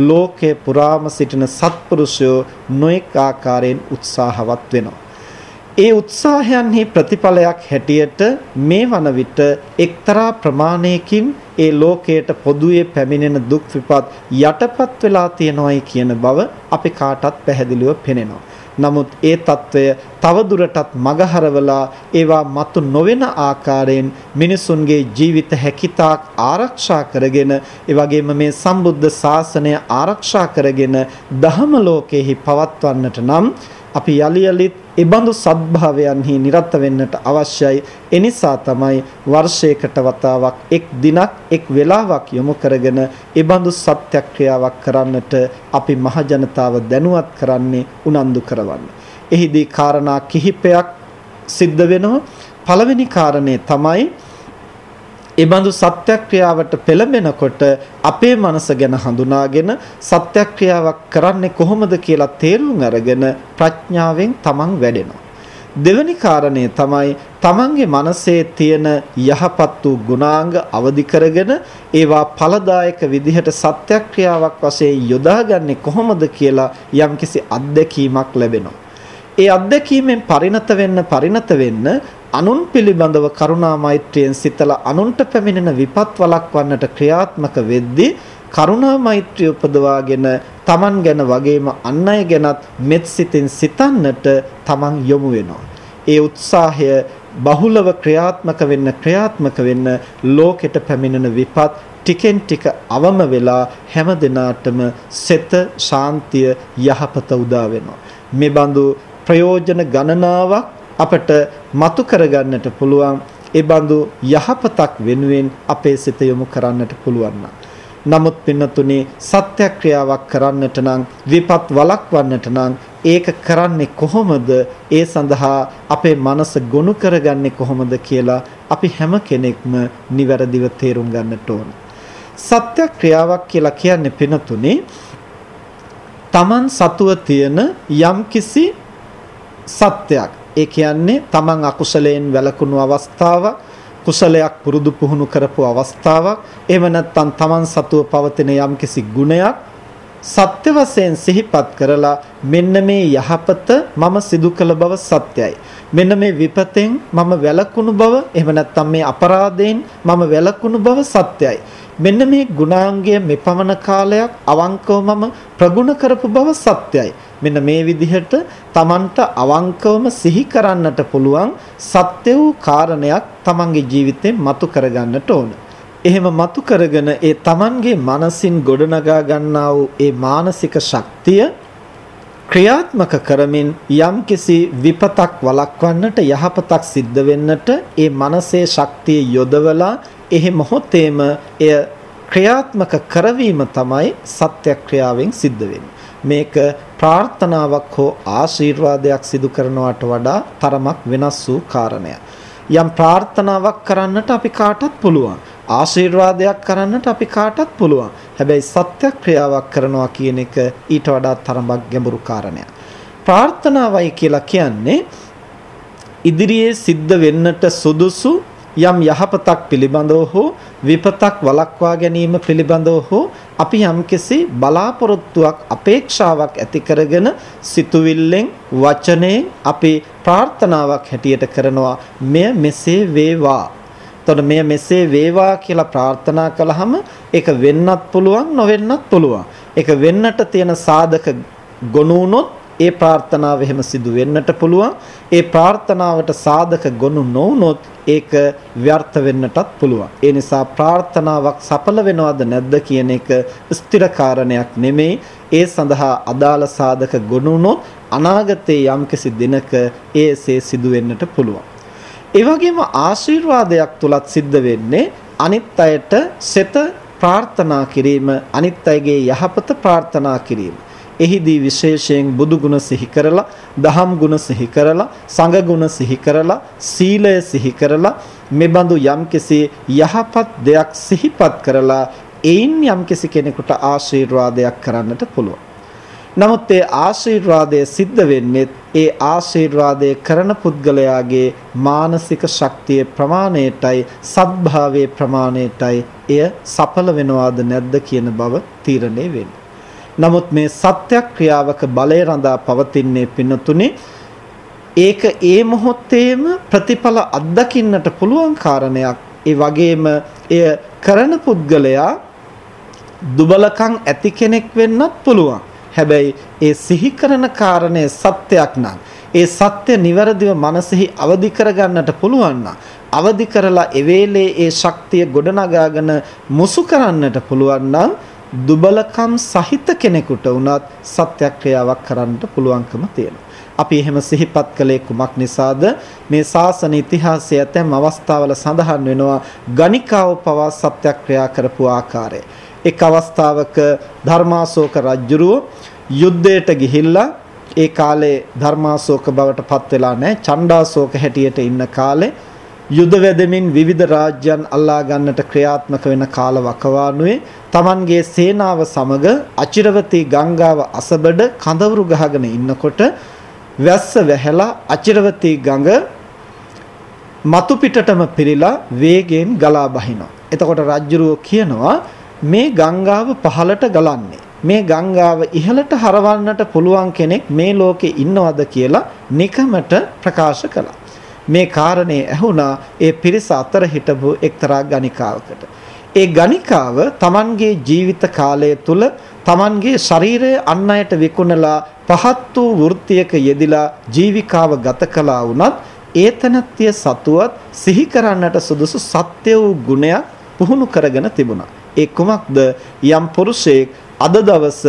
ලෝකේ පුරාම සිටින සත්පුරුෂයෝ නොඑක ආකාරයෙන් උත්සාහවත් වෙනවා. ඒ උත්සාහයන්හි ප්‍රතිඵලයක් හැටියට මේ වන විට එක්තරා ප්‍රමාණයකින් ඒ ලෝකයට පොදුවේ පැමිණෙන දුක් විපත් යටපත් වෙලා තියෙනවායි කියන බව අපි කාටත් පැහැදිලිව පෙනෙනවා. නමුත් ඒ తত্ত্বය තවදුරටත් මගහරවලා ඒවා මතු නොවන ආකාරයෙන් මිනිසුන්ගේ ජීවිත හැකිතාක් ආරක්ෂා කරගෙන ඒ වගේම මේ සම්බුද්ධ ශාසනය ආරක්ෂා කරගෙන දහම ලෝකෙහි පවත්වන්නට නම් අපි යලි යලිත් ඒ බඳු සත්භාවයන්හි නිරත වෙන්නට අවශ්‍යයි. එනිසා තමයි වර්ෂයකට වතාවක් එක් දිනක් එක් වෙලාවක් යොමු කරගෙන ඒ බඳු සත්‍යක්‍රියාවක් කරන්නට අපි මහ ජනතාව දැනුවත් කරන්නේ උනන්දු කරවන්න. එහිදී කාරණා කිහිපයක් සිද්ධ වෙනවා. පළවෙනි කාරණේ තමයි ඒ බඳු සත්‍යක්‍රියාවට පෙළඹෙනකොට අපේ මනස ගැන හඳුනාගෙන සත්‍යක්‍රියාවක් කරන්නේ කොහොමද කියලා තේරුම් අරගෙන ප්‍රඥාවෙන් තමන් වැඩෙනවා. දෙවැනි කාරණය තමයි තමන්ගේ මනසේ තියෙන යහපත් වූ ගුණාංග අවදි කරගෙන ඒවා ඵලදායක විදිහට සත්‍යක්‍රියාවක් වශයෙන් යොදාගන්නේ කොහොමද කියලා යම්කිසි අත්දැකීමක් ලැබෙනවා. ඒ අත්දැකීමෙන් පරිණත වෙන්න පරිණත වෙන්න අනුන් පිළිබඳව කරුණා මෛත්‍රියෙන් සිතලා අනුන්ට පැමිණෙන විපත් වළක්වන්නට ක්‍රියාත්මක වෙද්දී කරුණා මෛත්‍රිය උපදවාගෙන Taman ගැන වගේම අන් අය ගැනත් මෙත් සිතින් සිතන්නට Taman යොමු වෙනවා. ඒ උත්සාහය බහුලව ක්‍රියාත්මක වෙන්න ක්‍රියාත්මක වෙන්න ලෝකෙට පැමිණෙන විපත් ටිකෙන් ටික අවම වෙලා හැම දිනාටම සෙත ශාන්තිය යහපත උදා වෙනවා. මේ බඳු ප්‍රයෝජන ගණනාවක් අපට මතු කරගන්නට පුළුවන්. ඒ බඳු යහපතක් වෙනුවෙන් අපේ සිත යොමු කරන්නට පුළුවන් නමුත් පින්නතුනේ සත්‍යක්‍රියාවක් කරන්නට නම් විපත් වළක්වන්නට නම් ඒක කරන්නේ කොහොමද? ඒ සඳහා අපේ මනස ගොනු කරගන්නේ කොහොමද කියලා අපි හැම කෙනෙක්ම නිවැරදිව තේරුම් ගන්නට ඕන. සත්‍යක්‍රියාවක් කියලා කියන්නේ පින්නතුනේ Taman සතුව තියෙන යම්කිසි සත්‍යයක්. ඒ කියන්නේ තමන් අකුසලයෙන් වැළකුණු අවස්ථාවක්, කුසලයක් පුරුදු පුහුණු කරපු අවස්ථාවක්, එහෙම නැත්නම් තමන් සතුව පවතින යම්කිසි ගුණයක් සත්‍ය වශයෙන් සිහිපත් කරලා මෙන්න මේ යහපත මම සිදු කළ බව සත්‍යයි. මෙන්න මේ විපතෙන් මම වැළකුණු බව එහෙම නැත්නම් මේ අපරාධයෙන් මම වැළකුණු බව සත්‍යයි. මෙන්න මේ ගුණාංගය මෙපමණ කාලයක් අවංකව මම ප්‍රගුණ කරපු බව සත්‍යයි. මෙන්න මේ විදිහට Tamanට අවංකවම සිහි කරන්නට පුළුවන් සත්‍ය වූ කාරණයක් Tamanගේ ජීවිතේ මතු කරගන්නට ඕන. එහෙම මතු කරගෙන ඒ Tamanගේ මනසින් ගොඩනගා ගන්නා වූ ඒ මානසික ශක්තිය ක්‍රියාත්මක කරමින් යම්කිසි විපතක් වළක්වන්නට යහපතක් සිද්ධ වෙන්නට ඒ මනසේ ශක්තිය යොදවලා එහි මොහොතේම එය ක්‍රියාත්මක කරවීම තමයි සත්‍යක්‍රියාවෙන් සිද්ධ වෙන්නේ. මේක ප්‍රාර්ථනාවක් හෝ ආශිර්වාදයක් සිදු කරනවට වඩා තරමක් වෙනස් වූ කාරණයක්. යම් ප්‍රාර්ථනාවක් කරන්නට අපි කාටත් පුළුවන්. ආශිර්වාදයක් කරන්නට අපි කාටත් පුළුවන්. හැබැයි සත්‍යක්‍රියාවක් කරනවා කියන එක ඊට වඩා තරමක් ගැඹුරු කාරණයක්. ප්‍රාර්ථනාවයි කියලා කියන්නේ ඉදිරියේ සිද්ධ වෙන්නට සුදුසු යම් යහපතක් පිළිබඳව හෝ විපතක් වළක්වා ගැනීම පිළිබඳව හෝ අපි යම්කිසි බලාපොරොත්තුවක් අපේක්ෂාවක් ඇති කරගෙන සිතුවිල්ලෙන් වචනයෙන් අපි ප්‍රාර්ථනාවක් හැටියට කරනවා මෙය මෙසේ වේවා. එතකොට මෙය මෙසේ වේවා කියලා ප්‍රාර්ථනා කළාම ඒක වෙන්නත් පුළුවන් නොවෙන්නත් පුළුවන්. ඒක වෙන්නට තියෙන සාධක ගොනු වුණොත් ඒ ප්‍රාර්ථනාව එහෙම සිදු වෙන්නට පුළුවන්. ඒ ප්‍රාර්ථනාවට සාධක ගොනු නොවුනොත් ඒක ව්‍යර්ථ වෙන්නටත් පුළුවන්. ඒ නිසා ප්‍රාර්ථනාවක් සඵල වෙනවද නැද්ද කියන එක ස්ථිර කාරණයක් නෙමෙයි. ඒ සඳහා අදාළ සාධක ගොනු වුනොත් අනාගතයේ යම්කිසි දිනක ඒසේ සිදු වෙන්නට පුළුවන්. ඒ වගේම ආශිර්වාදයක් තුලත් සිද්ධ වෙන්නේ අනිත් අයට සෙත ප්‍රාර්ථනා කිරීම අනිත් අයගේ යහපත ප්‍රාර්ථනා කිරීම එහිදී විශේෂයෙන් බුදු ගුණ සිහි කරලා, දහම් ගුණ සිහි කරලා, සංඝ ගුණ සිහි කරලා, සීලය සිහි කරලා මෙබඳු යම්කිසි යහපත් දෙයක් සිහිපත් කරලා එයින් යම්කිසි කෙනෙකුට ආශිර්වාදයක් කරන්නට පුළුවන්. නමුත් ඒ ආශිර්වාදය සිද්ධ වෙන්නේ ඒ ආශිර්වාදය කරන පුද්ගලයාගේ මානසික ශක්තිය ප්‍රමාණයටයි සත්භාවයේ ප්‍රමාණයටයි එය සඵල වෙනවාද නැද්ද කියන බව තීරණය වෙන්නේ. නමුත් මේ සත්‍යක්‍රියාවක බලය රඳා පවතින්නේ පින්නතුනේ ඒක ඒ මොහොතේම ප්‍රතිඵල අත්දකින්නට පුළුවන් කාරණයක්. ඒ වගේම එය කරන පුද්ගලයා දුබලකම් ඇති කෙනෙක් වෙන්නත් පුළුවන්. හැබැයි ඒ සිහි කරන කාරණේ සත්‍යයක් නම් ඒ සත්‍ය નિවරදිව මනසෙහි අවදි කරගන්නට පුළුවන් නම් අවදි කරලා එවේලේ ඒ ශක්තිය ගොඩනගාගෙන මුසු කරන්නට පුළුවන් නම් දුබලකම් සහිත කෙනෙකුට වුණත් සත්‍යක්‍රියාවක් කරන්නට පුළුවන්කම තියෙනවා. අපි එහෙම සිහිපත් කළේ කුමක් නිසාද මේ ශාසන ඉතිහාසයේ ඇතැම් අවස්ථාවල සඳහන් වෙනවා ගණිකාව පවා සත්‍යක්‍රියා කරපු ආකාරය. එක් අවස්ථාවක ධර්මාශෝක රජුරුව යුද්ධයට ගිහිල්ලා ඒ කාලේ ධර්මාශෝක බවට පත් වෙලා නැහැ චණ්ඩාශෝක හැටියට ඉන්න කාලේ යුද වැදමින් විවිධ රාජ්‍යයන් අල්ලා ගන්නට ක්‍රියාත්මක වෙන කාල වකවානුවේ Tamanගේ සේනාව සමග අචිරවතී ගංගාව අසබඩ කඳවුරු ගහගෙන ඉන්නකොට වැස්ස වැහැලා අචිරවතී ගඟ මතු පිටටම පිරීලා වේගයෙන් ගලා බහිනවා. එතකොට රජ්ජුරුව කියනවා මේ ගංගාව පහළට ගලන්නේ. මේ ගංගාව ඉහළට හරවන්නට පුළුවන් කෙනෙක් මේ ලෝකේ ඉන්නවද කියලා නිකමට ප්‍රකාශ කළා. මේ කාරණේ ඇහුණා ඒ පිරිස අතර හිටපු එක්තරා ගණිකාවකට. ඒ ගණිකාව Tamanගේ ජීවිත කාලය තුල Tamanගේ ශරීරය අන් අයට විකුණලා පහත් වූ වෘත්තියක යෙදිලා ජීවිකාව ගත කළා වුණත් ඒතනත්ය සතුවත් සිහි කරන්නට සුදුසු සත්‍ය වූ ගුණයක් පුහුණු කරගෙන තිබුණා. ඒ කුමක්ද යම් පුරුෂයෙක් අද දවස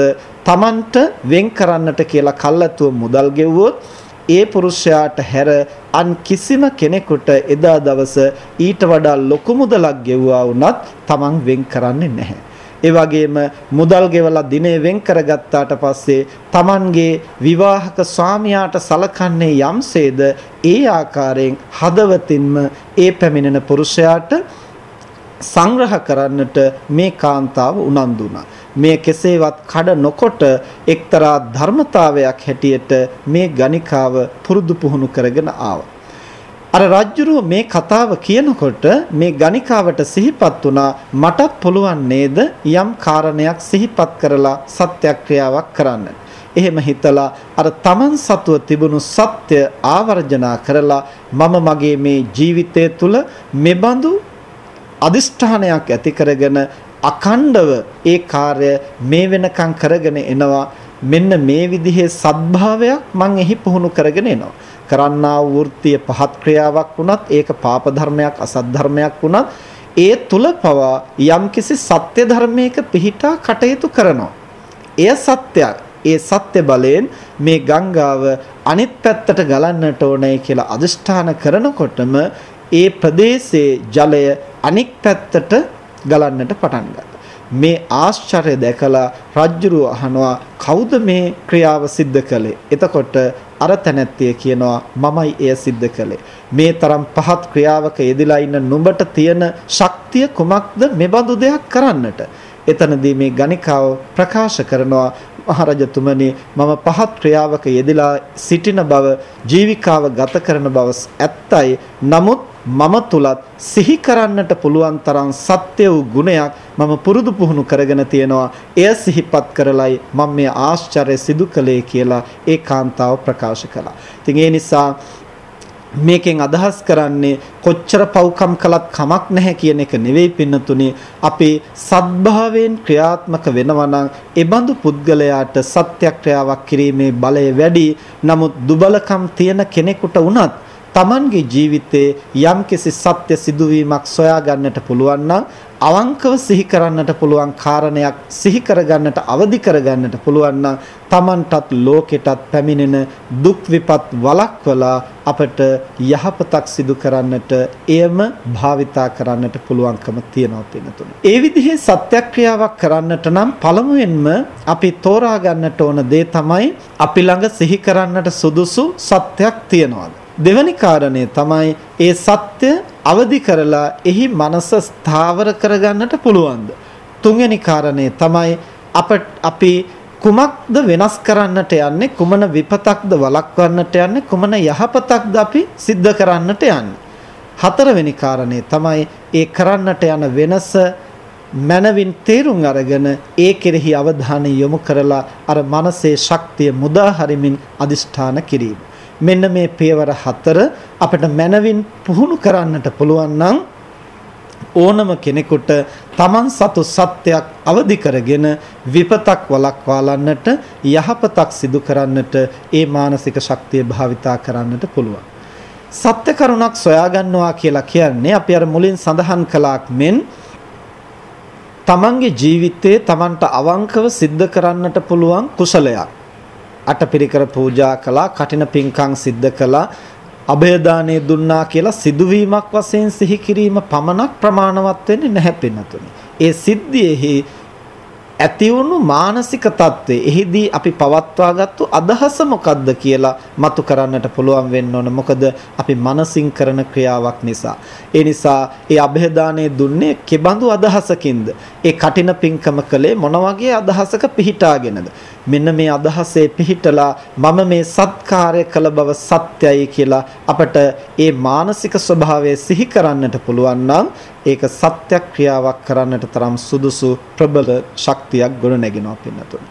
Tamanට වෙන් කරන්නට කියලා කල්ැතුව මුදල් ගෙවුවොත් ඒ පුරුෂයාට හැර අන් කිසිම කෙනෙකුට එදා දවස ඊට වඩා ලොකු මුදලක් ගෙවුවා වුණත් Taman වෙන් කරන්නේ නැහැ. ඒ වගේම මුදල් ගෙවලා දිනේ වෙන් කරගත්තාට පස්සේ Tamanගේ විවාහක ස්වාමියාට සලකන්නේ යම්සේද ඒ ආකාරයෙන් හදවතින්ම ඒ පැමිණෙන පුරුෂයාට සංග්‍රහ කරන්නට මේ කාන්තාව උනන්දු වුණා. මේ කෙසේවත් කඩ නොකොට එක්තරා ධර්මතාවයක් හැටියට මේ ගණිකාව පුරුදු පුහුණු කරගෙන ආවා. අර රජ්ජුරුව මේ කතාව කියනකොට මේ ගණිකාවට සිහිපත් වුණා මටත් පුළුවන් නේද යම් කාරණයක් සිහිපත් කරලා සත්‍යක්‍රියාවක් කරන්න. එහෙම හිතලා අර තමන් සතුව තිබුණු සත්‍ය ආවර්ජනා කරලා මම මගේ මේ ජීවිතය තුළ මෙබඳු අදිෂ්ඨානයක් ඇති කරගෙන අකණ්ඩව ඒ කාර්ය මේ වෙනකන් කරගෙන එනවා. මෙන්න මේ විදිහේ සත්භාවයක් මම එහි පුහුණු කරගෙන එනවා. කරන්නා වෘත්තිය පහත් ක්‍රියාවක් වුණත් ඒක පාප ධර්මයක් අසත් ධර්මයක් වුණත් ඒ තුල පවා යම්කිසි සත්‍ය ධර්මයක පිහිටා කටයුතු කරනවා. එය සත්‍යයක්. ඒ සත්‍ය බලයෙන් මේ ගංගාව අනිත් පැත්තට ගලන්නට ඕනේ කියලා අදිෂ්ඨාන කරනකොටම ඒ ප්‍රදේශයේ ජලය අනික් පැත්තට ගලන්නට පටන් මේ ආශ්චර්ය දැකලා රජ්ජුරුව අහනවා කවුද මේ ක්‍රියාව සිද්ධ කළේ? එතකොට අර තැනැත්තිය කියනවා මමයි එය සිද්ධ කළේ. මේ තරම් පහත් ක්‍රියාවක යෙදලා ඉන්න නුඹට තියෙන ශක්තිය කුමක්ද මෙබඳු දෙයක් කරන්නට? එතනදී මේ ගණිකාව ප්‍රකාශ කරනවා මහරජතුමනි මම පහත් ක්‍රියාවක යෙදලා සිටින බව ජීවිකාව ගත කරන බව ඇත්තයි. නමුත් මම තුලත් සිහි කරන්නට පුළුවන් තරම් සත්‍ය වූ ගුණයක් මම පුරුදු පුහුණු කරගෙන තියෙනවා. එය සිහිපත් කරලයි මම මේ ආශ්චර්ය සිදු කළේ කියලා ඒ කාන්තාව ප්‍රකාශ කළා. ඉතින් ඒ නිසා මේකෙන් අදහස් කරන්නේ කොච්චර පව්කම් කළත් කමක් නැහැ කියන එක නෙවෙයි පින්නතුනි අපි සත්භාවයෙන් ක්‍රියාත්මක වෙනවා නම් ඒ බඳු පුද්ගලයාට සත්‍යක්‍රියාවක් කිරීමේ බලය වැඩි නමුත් දුබලකම් තියෙන කෙනෙකුට වුණත් Tamanගේ ජීවිතේ යම්කිසි සත්‍ය සිදුවීමක් සොයා ගන්නට පුළුවන් නම් අවංකව සිහි කරන්නට පුළුවන් කාරණයක් සිහි කරගන්නට අවදි කරගන්නට පුළුවන් නම් Tamanටත් ලෝකෙටත් පැමිණෙන දුක් විපත් වළක්වලා අපට යහපතක් සිදු කරන්නට එයම භාවිතා කරන්නට පුළුවන්කම තියෙනවා පිනතුන. ඒ විදිහේ සත්‍යක්‍රියාවක් කරන්නට නම් පළමුවෙන්ම අපි තෝරා ගන්නට ඕන දේ තමයි අපි ළඟ සිහි කරන්නට සුදුසු සත්‍යක් තියනවාද. දෙවැනි කාරණය තමයි ඒ සත්‍ය අවදි කරලා එහි මනස ස්ථාවර කරගන්නට පුළුවන්ද? තුන්වෙනි කාරණය තමයි අප අපි කුමක්ද වෙනස් කරන්නට යන්නේ? කුමන විපතක්ද වළක්වන්නට යන්නේ? කුමන යහපතක්ද අපි සිද්ධ කරන්නට යන්නේ? හතරවෙනි කාරණේ තමයි ඒ කරන්නට යන වෙනස මනවින් තේරුම් අරගෙන ඒ කෙරෙහි අවධානය යොමු කරලා අර මනසේ ශක්තිය මුදා හරිමින් අදිෂ්ඨාන කිරීම. මෙන්න මේ පියවර හතර අපිට මනවින් පුහුණු කරන්නට පුළුවන් නම් ඕනම කෙනෙකුට Taman සතු සත්‍යයක් අවදි කරගෙන විපතක් වළක්වාලන්නට යහපතක් සිදු කරන්නට ඒ මානසික ශක්තිය භාවිතා කරන්නට පුළුවන්. සත්‍ය කරුණක් සොයා ගන්නවා කියලා කියන්නේ අපි අර මුලින් සඳහන් කළාක් මෙන් තමන්ගේ ජීවිතයේ තමන්ට අවංකව සිද්ධ කරන්නට පුළුවන් කුසලයක්. අටපිරිකර පූජා කළා, කටින පින්කම් සිද්ධ කළා, අභයදානය දුන්නා කියලා සිදුවීමක් වශයෙන් සිහි කිරීම පමණක් ප්‍රමාණවත් වෙන්නේ නැහැ පින්නතුනි. ඒ සිද්ධියේහි ඇතිවුණු මානසික తත්වේ එහිදී අපි පවත්වාගත්තු අදහස මොකද්ද කියලා මතු කරන්නට පුළුවන් වෙන්න ඕන. මොකද අපි මනසින් කරන ක්‍රියාවක් නිසා. ඒ නිසා ඒ અભේදානයේ දුන්නේ කෙබඳු අදහසකින්ද? ඒ කටින පිංකම කලේ මොන වගේ අදහසක පිහිටාගෙනද? මෙන්න මේ අදහසේ පිහිටලා මම මේ සත්කාරය කළ බව සත්‍යයි කියලා අපට ඒ මානසික ස්වභාවය සිහි කරන්නට පුළුවන් නම් ඒක සත්‍යක්‍රියාවක් කරන්නට තරම් සුදුසු ප්‍රබල ශක්තියක් ගොඩ නැගෙනවා පින්නතුනි.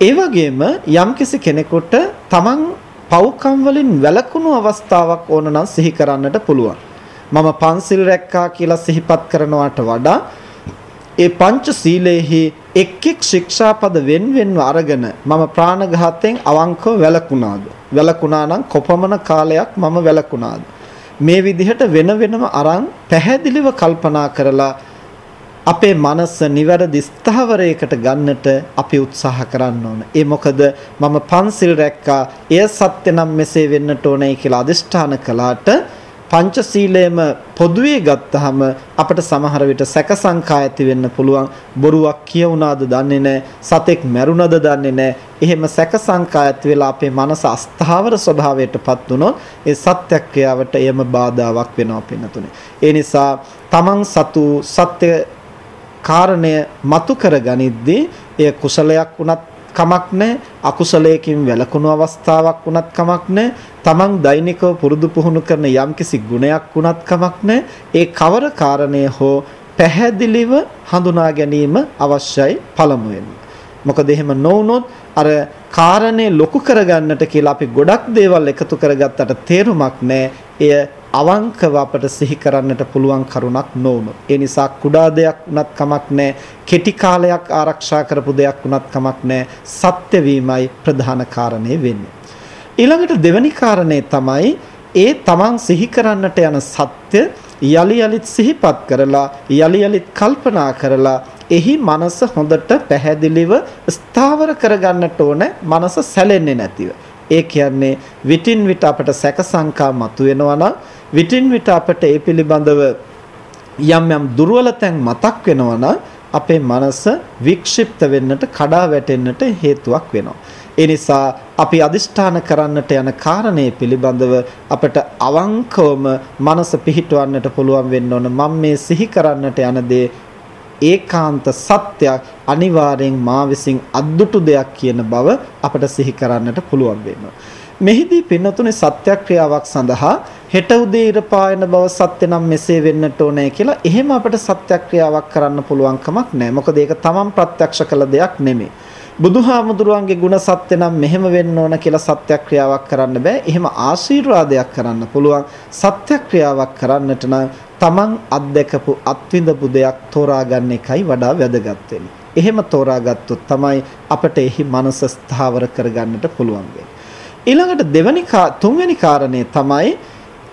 ඒ වගේම යම්කිසි කෙනෙකුට තමන් පව්කම් වලින් වැළකුණු අවස්ථාවක් ඕන නම් සිහි කරන්නට පුළුවන්. මම පන්සිල් රැක්කා කියලා සිහිපත් කරනවට වඩා ඒ පංච සීලේහි එක් එක් ශික්ෂාපද වෙන් වෙන්ව අරගෙන මම ප්‍රාණඝාතයෙන් අවංකව වැළකුණාද වැළකුණා නම් කොපමණ කාලයක් මම වැළකුණාද මේ විදිහට වෙන වෙනම අරන් පැහැදිලිව කල්පනා කරලා අපේ මනස නිවැරදි ස්ථාවරයකට ගන්නට අපි උත්සාහ කරන්න ඕන. ඒ මොකද මම පන්සිල් රැක්කා එය සත්‍ය නම් මෙසේ වෙන්නට ඕනේ කියලා අදිෂ්ඨාන කළාට පංචශීලයේම පොදුවේ ගත්තහම අපිට සමහර විට සැක සංකා ඇති වෙන්න පුළුවන්. බොරුවක් කියුණාද දන්නේ නැහැ. සතෙක් මැරුණද දන්නේ නැහැ. එහෙම සැක සංකා ඇති වෙලා අපේ මනස අස්ථාවර ස්වභාවයටපත් වුණොත් ඒ සත්‍යක්‍රියාවට එයම බාධාවක් වෙනවා පින්නතුනේ ඒ නිසා තමන් සතු සත්‍ය කාරණය මතු කරගනිද්දී එය කුසලයක් වුණත් කමක් නැහැ. අකුසලයකින් වැළකුණු අවස්ථාවක් වුණත් කමක් නැහැ. තමන් දෛනිකව පුරුදු පුහුණු කරන යම්කිසි ගුණයක් වුණත් කමක් නැහැ. ඒ කවර කාරණය හෝ පැහැදිලිව හඳුනා ගැනීම අවශ්‍යයි පළමුවෙන් මොකද එහෙම නොවුනොත් අර කාරණේ ලොකු කරගන්නට කියලා අපි ගොඩක් දේවල් එකතු කරගත්තට තේරුමක් නැහැ. එය අවංකව අපට සිහි කරන්නට පුළුවන් කරුණක් නොවුනොත් ඒ නිසා කුඩා දෙයක් වුණත් කමක් නැහැ කෙටි කාලයක් ආරක්ෂා කරපු දෙයක් වුණත් කමක් නැහැ සත්‍ය වීමයි ප්‍රධාන කාරණේ වෙන්නේ. ඊළඟට දෙවැනි කාරණේ තමයි ඒ තමන් සිහි කරන්නට යන සත්‍ය යලි යලිත් සිහිපත් කරලා යලි යලිත් කල්පනා කරලා එහි මනස හොඳට පැහැදිලිව ස්ථාවර කරගන්නට ඕන මනස සැලෙන්නේ නැතිව. ඒ කියන්නේ විටින් විට අපට සැක සංකා මතුවෙනවා නම් විටින් විට අපට ඒ පිළිබඳව යම් යම් දුර්වලතෙන් මතක් වෙනවා නම් අපේ මනස වික්ෂිප්ත වෙන්නට කඩා වැටෙන්නට හේතුවක් වෙනවා. ඒ නිසා අපි අදිෂ්ඨාන කරන්නට යන කාරණේ පිළිබඳව අපට අවංකවම මනස පිහිටවන්නට පුළුවන් වෙන්න ඕන. මම මේ සිහි කරන්නට යන දේ ඒකාන්ත සත්‍යයක් අනිවාර්යෙන් මා විසින් අද්දුටු දෙයක් කියන බව අපට සිහි කරන්නට පුළුවන් වෙනවා. මෙහිදී පින්නතුනේ සත්‍යක්‍රියාවක් සඳහා හෙට උදේ ඉර පායන බව සත්‍ය නම් මෙසේ වෙන්නට ඕනේ කියලා එහෙම අපිට සත්‍යක්‍රියාවක් කරන්න පුළුවන් කමක් නැහැ. මොකද ඒක තමන් ප්‍රත්‍යක්ෂ කළ දෙයක් නෙමෙයි. බුදුහාමුදුරුවන්ගේ ගුණ සත්‍ය නම් මෙහෙම වෙන්න ඕන කියලා සත්‍යක්‍රියාවක් කරන්න බෑ. එහෙම ආශිර්වාදයක් කරන්න පුළුවන්. සත්‍යක්‍රියාවක් කරන්නට නම් Taman අත්දකපු අත්විඳපු දෙයක් තෝරාගන්න එකයි වඩා වැදගත් එහෙම තෝරාගත්තොත් තමයි අපට එහි මනස ස්ථාවර කරගන්නට පුළුවන් ඊළඟට දෙවැනි තුන්වැනි කාරණේ තමයි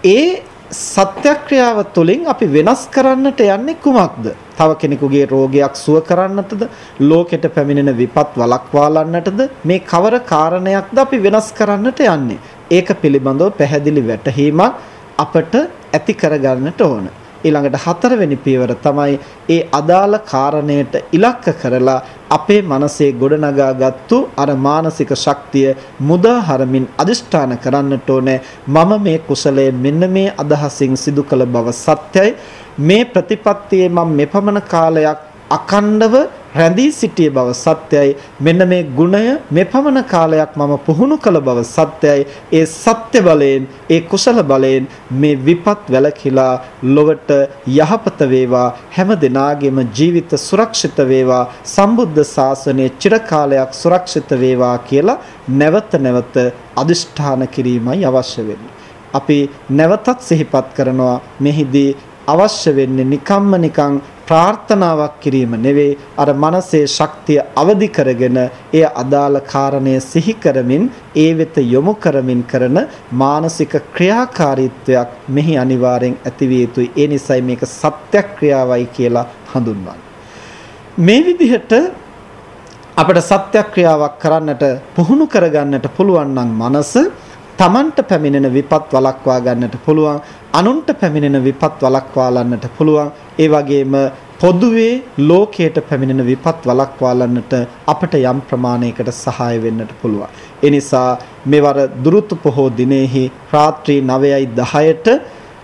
ඒ සත්‍යක්‍රියාව තුළින් අපි වෙනස් කරන්නට යන්නේ කුමක්ද? තව කෙනෙකුගේ රෝගයක් සුව කරන්නටද? ලෝකෙට පැමිණෙන විපත් වළක්වාලන්නටද? මේ කවර කාරණයක්ද අපි වෙනස් කරන්නට යන්නේ? ඒක පිළිබඳව පැහැදිලි වැටහීමක් අපට ඇති කරගන්නට ඕන. ඊළඟට හතරවෙනි පියවර තමයි ඒ අදාළ කාරණයට ඉලක්ක කරලා අපේ මනසේ ගොඩනගාගත්තු අර මානසික ශක්තිය මුදා හරමින් අදිෂ්ඨාන කරන්නට ඕනේ. මම මේ කුසලයේ මෙන්න මේ අදහසින් සිදු කළ බව සත්‍යයි. මේ ප්‍රතිපත්තියේ මම මෙපමණ කාලයක් අකණ්ඩව රැඳී සිටිය බව සත්‍යයි. මෙන්න මේ ගුණය මෙපමණ කාලයක් මම පුහුණු කළ බව සත්‍යයි. ඒ සත්‍ය බලයෙන් ඒ කුසල බලයෙන් මේ විපත් වැළකීලා ලොවට යහපත වේවා. හැම දිනාගෙම ජීවිත සුරක්ෂිත වේවා. සම්බුද්ධ ශාසනය චිරකාලයක් සුරක්ෂිත වේවා කියලා නැවත නැවත අදිෂ්ඨාන කිරීමයි අවශ්‍ය වෙන්නේ. අපි නැවතත් සිහිපත් කරනවා. මෙහිදී අවශ්‍ය වෙන්නේ නිකම්ම නිකං ප්‍රාර්ථනාවක් කිරීම නෙවෙයි අර මනසේ ශක්තිය අවදි කරගෙන එය අදාළ කාරණය සිහි කරමින් ඒ වෙත යොමු කරමින් කරන මානසික ක්‍රියාකාරීත්වයක් මෙහි අනිවාර්යෙන් ඇතිවිය යුතුයි. ඒ නිසයි මේක සත්‍යක්‍රියාවයි කියලා හඳුන්වන්නේ. මේ විදිහට අපිට සත්‍යක්‍රියාවක් කරන්නට පුහුණු කරගන්නට පුළුවන් නම් මනස තමන්ට පැමිණෙන විපත් වළක්වා ගන්නට පුළුවන් අනුන්ට පැමිණෙන විපත් වළක්වාලන්නට පුළුවන් ඒ වගේම පොදුවේ ලෝකයට පැමිණෙන විපත් වළක්වාලන්නට අපට යම් ප්‍රමාණයකට සහාය වෙන්නට පුළුවන්. ඒ නිසා මෙවර දුරුතු පොහෝ දිනෙහි රාත්‍රී 9යි 10ට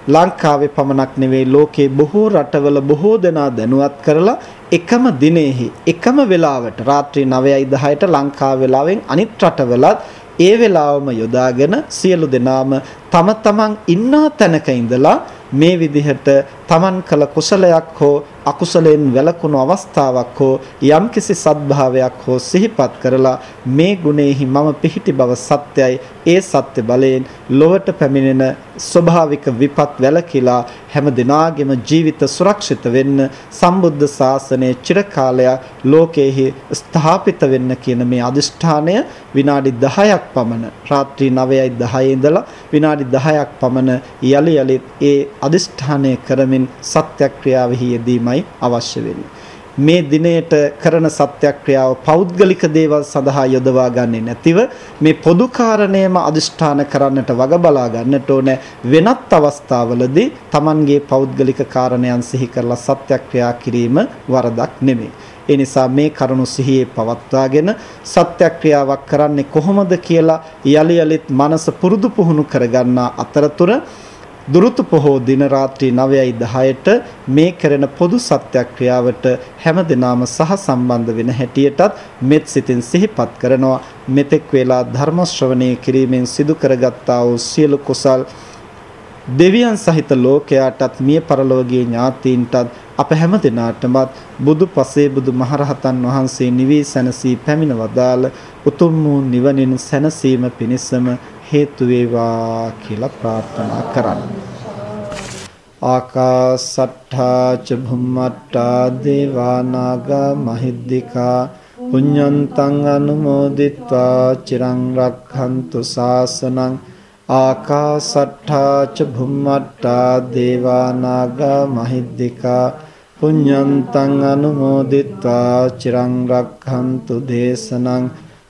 ලංකාවේ පමණක් නෙවෙයි ලෝකේ බොහෝ රටවල බොහෝ දෙනා දැනුවත් කරලා එකම දිනෙහි එකම වෙලාවට රාත්‍රී 9යි 10ට ලංකාව වෙලාවෙන් අනිත් රටවලත් ඒ වෙලාවම යොදාගෙන සියලු දෙනාම තම තමන් ඉන්නා තැනක ඉඳලා මේ විදිහට තමන් කළ කුසලයක් හෝ අකුසලයෙන් වැළකුණු අවස්ථාවක් හෝ යම්කිසි සත්භාවයක් හෝ සිහිපත් කරලා මේ ගුණෙහි මම පිහිටි බව සත්‍යයි. ඒ සත්‍ය බලයෙන් ලොවට පැමිණෙන ස්වභාවික විපත් වැළකීලා හැම දිනාගෙම ජීවිත සුරක්ෂිත වෙන්න සම්බුද්ධ ශාසනයේ චිරකාලයක් ලෝකෙහි ස්ථාපිත වෙන්න කියන මේ අදිෂ්ඨානය විනාඩි 10ක් පමණ රාත්‍රී 9යි 10 ඉඳලා විනාඩි 10ක් පමණ යලි යලිත් ඒ අදිෂ්ඨානය කරමින් සත්‍යක්‍රියාවෙහි යෙදීමයි අවශ්‍ය වෙන්නේ. මේ දිනයට කරන සත්‍යක්‍රියාව පෞද්ගලික දේවල් සඳහා යොදවා ගන්නේ නැතිව මේ පොදු කාරණේම අදිෂ්ඨාන කරන්නට වග බලා ගන්නට ඕන වෙනත් අවස්ථාවලදී Tamanගේ පෞද්ගලික කාරණයන් සිහි කරලා සත්‍යක්‍රියා කිරීම වරදක් නෙමෙයි. ඒ නිසා මේ කරුණු සිහියේ පවත්වාගෙන සත්‍යක්‍රියාවක් කරන්නේ කොහොමද කියලා යලි යලිත් මනස පුරුදු පුහුණු කරගන්නා අතරතුර දුරුතු පොහෝ දින රාත්‍රී 9යි 10ට මේ කරන පොදු සත්‍යක්‍රියාවට හැම දිනම සහ සම්බන්ධ වෙන හැටියටත් මෙත් සිතින් සිහිපත් කරනවා. මෙතෙක් වේලා ධර්ම ශ්‍රවණය කිරීමෙන් සිදු කරගත්තා වූ සියලු කුසල් දෙවියන් සහිත ලෝකයාටත් මිය පරලෝකීය ඥාතීන්ටත් අප හැම දිනාටමත් බුදු පසේ බුදු මහරහතන් වහන්සේ නිවී සැනසී පැමිණ වදාළ උතුම් වූ නිවනින් සැනසීම පිණිසම හේතු වේවා කියලා ප්‍රාර්ථනා කරන්න. ආකාසට්ඨා ච භුම්මට්ඨා දේවා නාග මහිද්దికා පුඤ්ඤන්තං අනුමෝදිත්වා චිරං රක්ඛන්තු සාසනං ආකාසට්ඨා ච භුම්මට්ඨා දේවා නාග මහිද්దికා පුඤ්ඤන්තං අනුමෝදිත්වා චිරං රක්ඛන්තු දේශනං